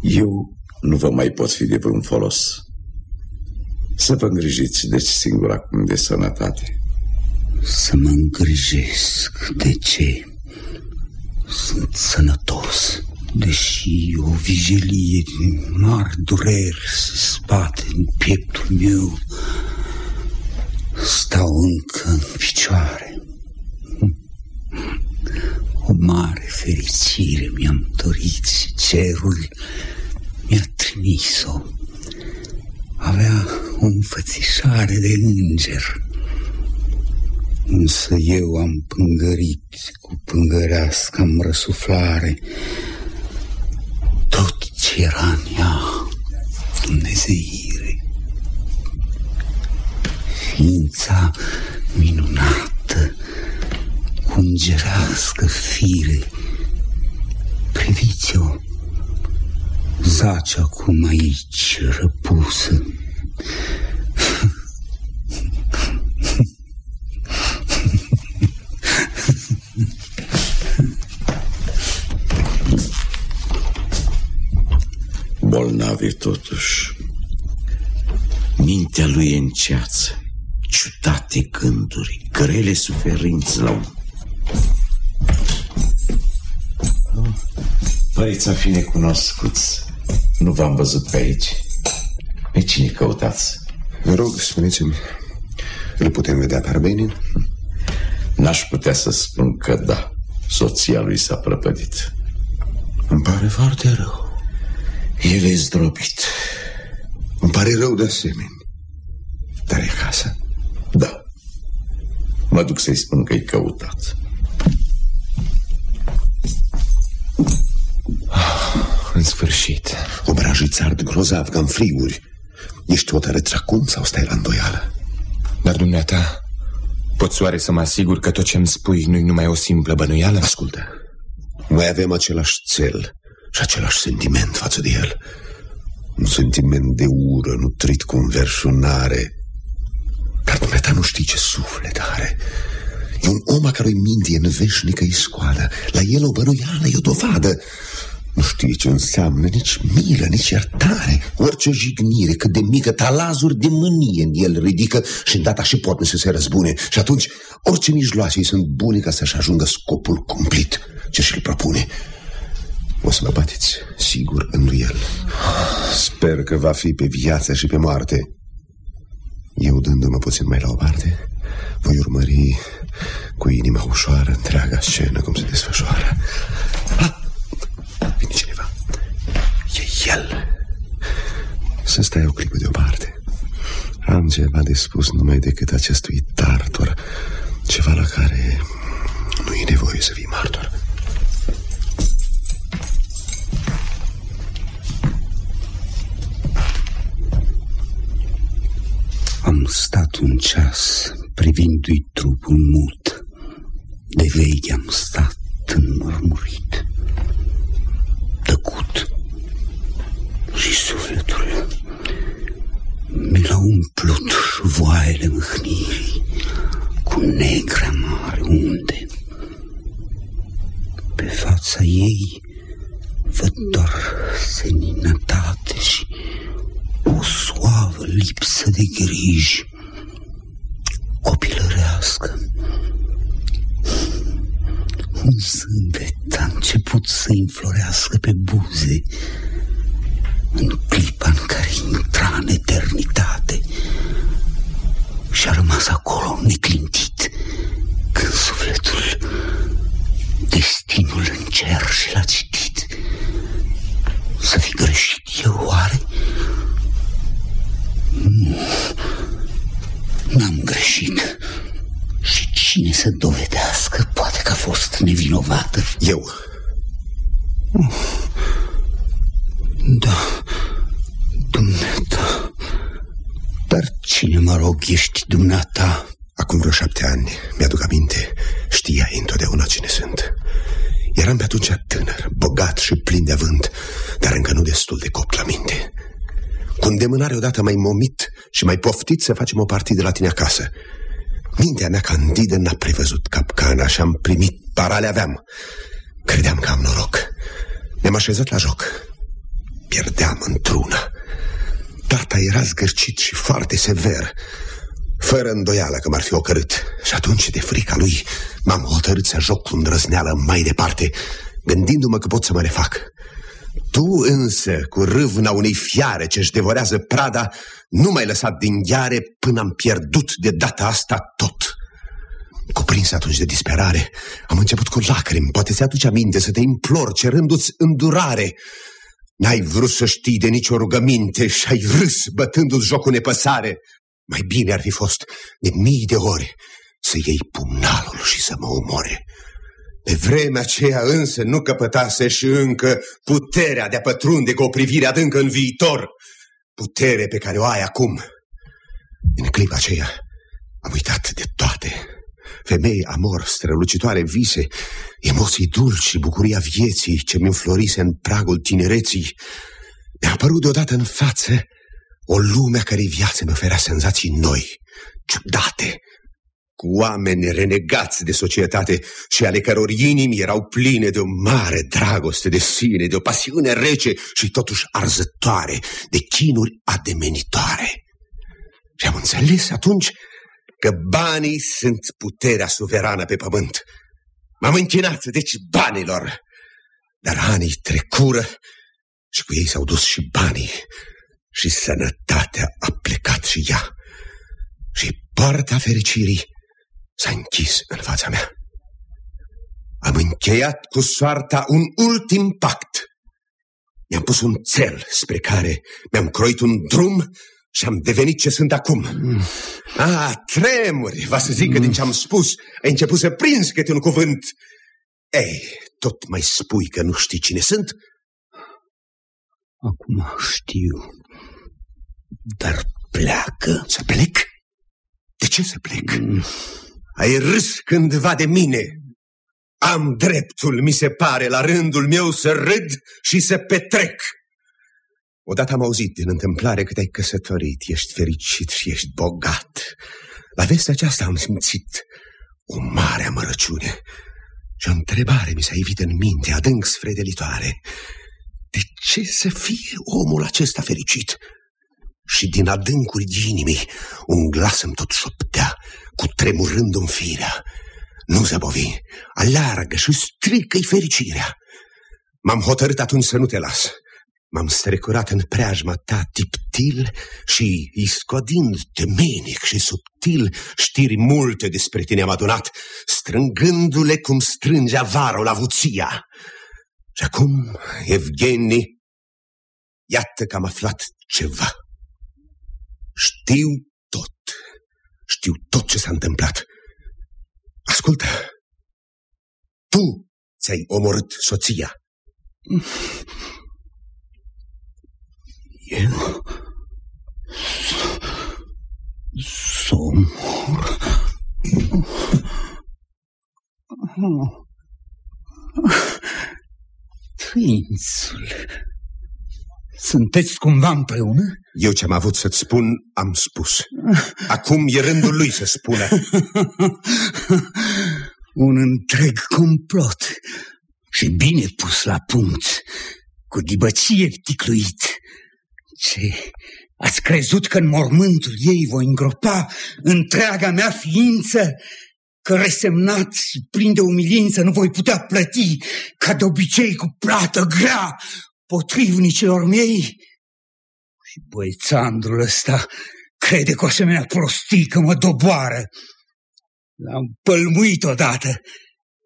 [SPEAKER 20] Eu nu vă mai pot fi de vreun folos. Să vă îngrijiți, deci singur acum de sănătate.
[SPEAKER 10] Să mă îngrijesc. De ce? Sunt sănătos. Deși o vijelie din mari dureri se spate în pieptul meu, stau încă în picioare. O mare fericire mi-am dorit și cerul mi-a trimis-o. Avea o înfățișare de înger. Însă eu am pângărit cu pângărească-mi răsuflare tot ce era în ea, Dumnezeire. Ființa minunată, cu îngerească fire, priviți-o, zace acum aici răpusă.
[SPEAKER 20] Bolnavi totuși. Mintea lui e în ceață. Ciudate gânduri, grele suferinți la un... Păreți a fi necunoscuți. Nu v-am văzut pe aici. Pe cine căutați?
[SPEAKER 6] Vă rog, spuneți-mi, îl putem vedea pe Arbenin?
[SPEAKER 20] N-aș putea să spun că da. Soția lui s-a prăpădit.
[SPEAKER 6] Îmi pare foarte rău.
[SPEAKER 20] El e zdrobit.
[SPEAKER 6] Îmi pare rău de asemenea. Dar e acasă?
[SPEAKER 20] Da. Mă duc să-i spun că-i căutat.
[SPEAKER 3] În sfârșit.
[SPEAKER 6] Obrajii ți ard grozav ca în friguri. Ești hotărât acum sau stai la îndoială?
[SPEAKER 3] Dar dumneata, poți oare să mă asigur că tot ce-mi spui nu-i numai o simplă bănuială?
[SPEAKER 6] Ascultă, noi avem același cel și același sentiment față de el. Un sentiment de ură nutrit cu înverșunare. Dar dumneata nu știi ce suflet are. E un om a cărui minte e în veșnică iscoală. La el o bănuială e o dovadă. Nu știe ce înseamnă nici milă, nici iertare. Orice jignire, cât de mică Talazuri de mânie în el ridică Și îndată și poate să se răzbune. Și atunci orice mijloace sunt bune Ca să-și ajungă scopul cumplit Ce și-l propune. O să vă bateți sigur în el. Sper că va fi pe viață și pe moarte. Eu dându-mă puțin mai la o parte Voi urmări cu inima ușoară Întreaga scenă cum se desfășoară. ah! Vine cineva. E el. Să stai o clipă deoparte. Am ceva de spus numai decât acestui tartor. Ceva la care nu e nevoie să fii martor.
[SPEAKER 10] Am stat un ceas privindu-i trupul mut. De veche am stat înmărmurit sufletul. Mi l-a umplut voaiele mâhnirii cu negra mare unde. Pe fața ei văd doar seninătate și o suavă lipsă de griji copilărească. Un zâmbet a început să înflorească pe buze în clipa în care intra în eternitate și a rămas acolo neclintit când sufletul destinul în cer și l-a citit. Să fi greșit eu oare? Nu, n-am greșit. Și cine să dovedească poate că a fost nevinovată?
[SPEAKER 6] Eu.
[SPEAKER 10] Da, dumneata. Dar cine, mă rog, ești dumneata?
[SPEAKER 6] Acum vreo șapte ani, mi-aduc aminte, știai întotdeauna cine sunt. Eram pe atunci tânăr, bogat și plin de avânt, dar încă nu destul de copt la minte. Cu îndemânare odată mai momit și mai poftit să facem o partidă la tine acasă. Mintea mea candidă n-a prevăzut capcana și am primit parale aveam. Credeam că am noroc. Ne-am așezat la joc. Pierdeam într-una. Tata era zgârcit și foarte sever, fără îndoială că m-ar fi ocărât. Și atunci, de frica lui, m-am hotărât să joc cu îndrăzneală mai departe, gândindu-mă că pot să mă refac. Tu însă, cu râvna unei fiare ce-și devorează prada, nu m-ai lăsat din gheare până am pierdut de data asta tot. Cuprins atunci de disperare, am început cu lacrimi, poate ți aduce aminte să te implor, cerându-ți îndurare. N-ai vrut să știi de nicio rugăminte și ai râs bătându-ți joc cu nepăsare. Mai bine ar fi fost de mii de ore să iei pumnalul și să mă omore. Pe vremea aceea însă nu căpătase și încă puterea de a pătrunde cu o privire adâncă în viitor. Putere pe care o ai acum. În clipa aceea am uitat de toate. Femei, amor, strălucitoare vise, emoții dulci și bucuria vieții ce mi înflorise în pragul tinereții. Mi-a apărut deodată în față o lume a cărei viață mi oferea senzații noi, ciudate, cu oameni renegați de societate și ale căror inimi erau pline de o mare dragoste de sine, de o pasiune rece și totuși arzătoare, de chinuri ademenitoare. Și am înțeles atunci că banii sunt puterea suverană pe pământ. M-am închinat, deci, banilor. Dar anii trecură și cu ei s-au dus și banii și sănătatea a plecat și ea. Și partea fericirii s-a închis în fața mea. Am încheiat cu soarta un ultim pact. Mi-am pus un cel spre care mi-am croit un drum și am devenit ce sunt acum. Mm. Ah, tremuri, va să zic că din ce am spus ai început să prinzi câte un cuvânt. Ei, tot mai spui că nu știi cine sunt?
[SPEAKER 10] Acum știu, dar pleacă.
[SPEAKER 6] Să plec? De ce să plec? Mm. Ai râs cândva de mine. Am dreptul, mi se pare, la rândul meu să râd și să petrec. Odată am auzit din întâmplare că te-ai căsătorit, ești fericit și ești bogat. La vestea aceasta am simțit o mare amărăciune și o întrebare mi s-a ivit în minte, adânc sfredelitoare. De ce să fie omul acesta fericit? Și din adâncul inimii un glas îmi tot șoptea, cu tremurând în firea. Nu zăbovi, aleargă și strică-i fericirea. M-am hotărât atunci să nu te las. M-am strecurat în preajma ta tiptil și, iscodind temenic și subtil, știri multe despre tine am adunat, strângându-le cum strânge avarul avuția. Și acum, Evgeni, iată că am aflat ceva. Știu tot. Știu tot ce s-a întâmplat. Ascultă. Tu ți-ai omorât soția.
[SPEAKER 10] Eu să omor. Prințule, sunteți cumva împreună?
[SPEAKER 6] Eu ce-am avut să-ți spun, am spus. Acum e rândul lui să spună.
[SPEAKER 10] Un întreg complot și bine pus la punct, cu dibăcie ticluit. Ce, ați crezut că în mormântul ei voi îngropa întreaga mea ființă? că resemnat și plin de umilință nu voi putea plăti, ca de obicei cu plată grea, potrivnicilor mei. Și băițandrul ăsta crede că o asemenea prostii că mă doboară. L-am pălmuit odată,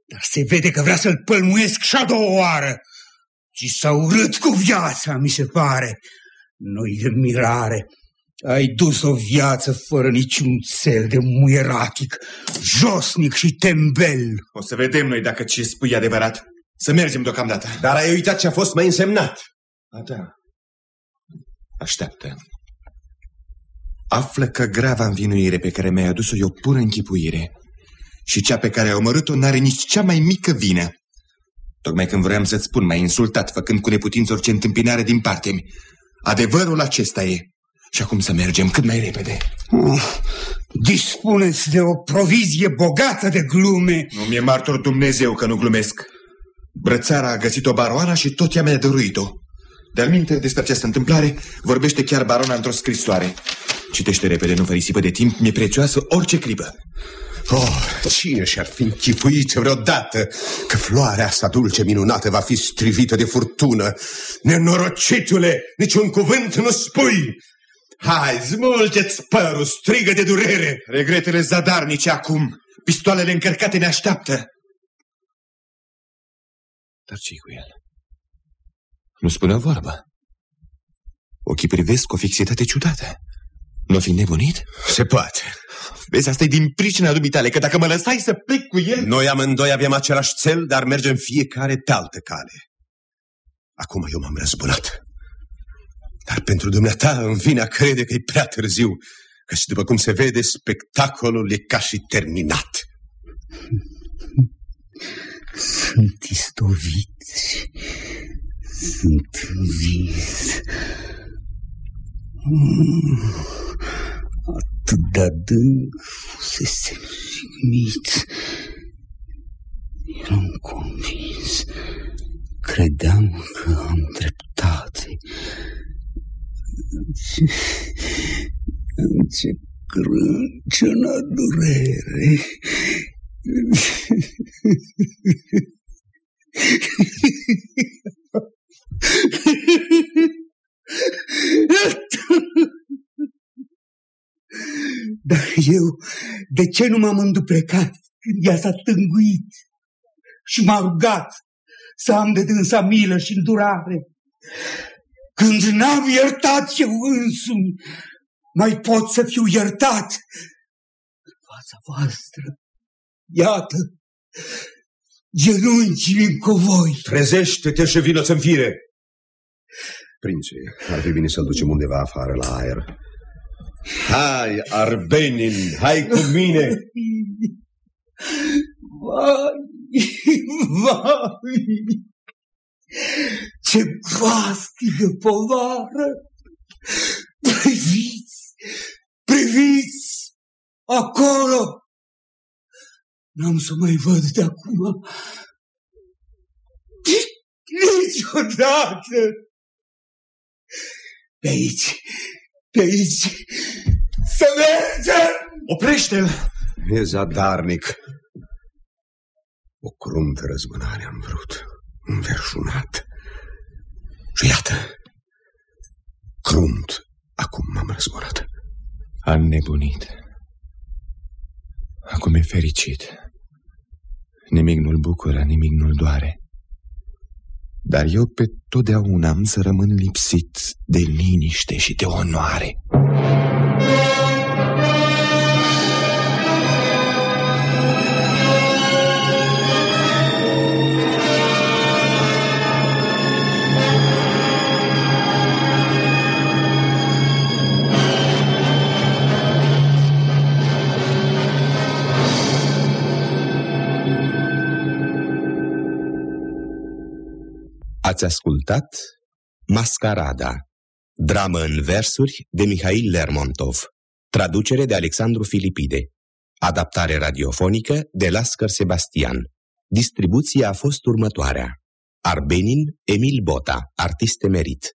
[SPEAKER 10] dar se vede că vrea să-l pălmuiesc și a doua oară. Și s-a urât cu viața, mi se pare. Nu-i de mirare. Ai dus o viață fără niciun cel de muieratic, josnic și tembel.
[SPEAKER 3] O să vedem noi dacă ce spui e adevărat. Să mergem deocamdată.
[SPEAKER 6] Dar ai uitat ce a fost mai însemnat.
[SPEAKER 3] A, da. Așteaptă. Află că grava învinuire pe care mi-ai adus-o e o pură închipuire și cea pe care ai omorât-o n-are nici cea mai mică vină. Tocmai când vroiam să-ți spun, m-ai insultat, făcând cu neputință orice întâmpinare din partea mi. Adevărul acesta e. Și acum să mergem cât mai repede.
[SPEAKER 10] Oh, dispuneți de o provizie bogată de glume.
[SPEAKER 3] Nu mi-e martor Dumnezeu că nu glumesc. Brățara a găsit o baroana și tot ea mi-a dăruit-o. De-al minte, despre această întâmplare vorbește chiar barona într-o scrisoare. Citește repede, nu fă risipă de timp, mi-e prețioasă orice clipă.
[SPEAKER 6] Oh, cine și-ar fi închipuit vreodată că floarea asta dulce minunată va fi strivită de furtună? Nenorocitule, niciun cuvânt nu spui! Hai, smulge-ți părul, strigă de durere!
[SPEAKER 3] Regretele zadarnice acum, pistoalele încărcate ne așteaptă. Dar ce cu el? Nu spune o vorbă. Ochii privesc cu o fixitate ciudată. Nu fi nebunit?
[SPEAKER 6] Se poate.
[SPEAKER 3] Vezi, asta e din pricina dubitale, că dacă mă lăsai să plec cu el...
[SPEAKER 6] Noi amândoi avem același cel, dar mergem fiecare pe altă cale. Acum eu m-am răzbunat. Dar pentru dumneata îmi vine a crede că e prea târziu, căci după cum se vede, spectacolul e ca și terminat.
[SPEAKER 10] Sunt istoviți, sunt învins. Mm, atât de adânc fusese jignit. Eram convins. Credeam că am dreptate. Ce, ce crâncenă durere. Dar eu, de ce nu m-am înduplecat când ea s-a tânguit și m-a rugat să am de dânsa milă și îndurare? Când n-am iertat eu însumi, mai pot să fiu iertat în fața voastră. Iată, genunchii în covoi.
[SPEAKER 6] Trezește-te și vină să-mi fire. Prințe, ar fi bine să-l ducem undeva afară la aer. Hai, Arbenin, hai cu mine!
[SPEAKER 10] Vai, vai! Ce groastică povară! Priviți, priviți, acolo! N-am să mai văd de acum niciodată! Pe aici, pe aici, să mergem!
[SPEAKER 3] Oprește-l!
[SPEAKER 6] E zadarnic. O cruntă răzbunare am vrut, înverșunat. Și iată, crunt, acum m-am răzbunat.
[SPEAKER 3] A nebunit. Acum e fericit. Nimic nu-l bucură, nimic nu-l doare. Dar eu pe totdeauna am să rămân lipsit de liniște și de onoare.
[SPEAKER 2] Ați ascultat Mascarada, dramă în versuri de Mihail Lermontov, traducere de Alexandru Filipide, adaptare radiofonică de Lascăr Sebastian. Distribuția a fost următoarea. Arbenin Emil Bota, artist emerit.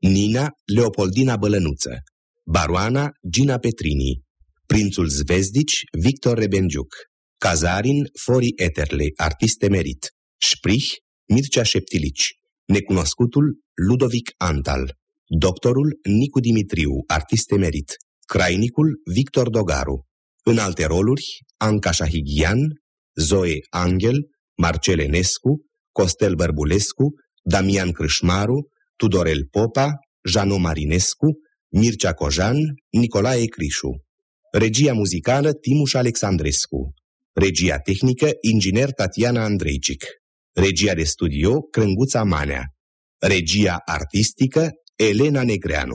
[SPEAKER 2] Nina Leopoldina Bălănuță. Baroana Gina Petrini. Prințul Zvezdici Victor Rebenjuc. Cazarin Fori Eterle, artist emerit. Sprich Mircea Șeptilici. Necunoscutul Ludovic Antal. Doctorul Nicu Dimitriu, artist emerit. Crainicul Victor Dogaru. În alte roluri, Anca Șahighian, Zoe Angel, Marcel Enescu, Costel Bărbulescu, Damian Crâșmaru, Tudorel Popa, Jano Marinescu, Mircea Cojan, Nicolae Crișu. Regia muzicală Timuș Alexandrescu. Regia tehnică inginer Tatiana Andreicic. Regia de studio Crânguța Manea. Regia artistică Elena Negreanu.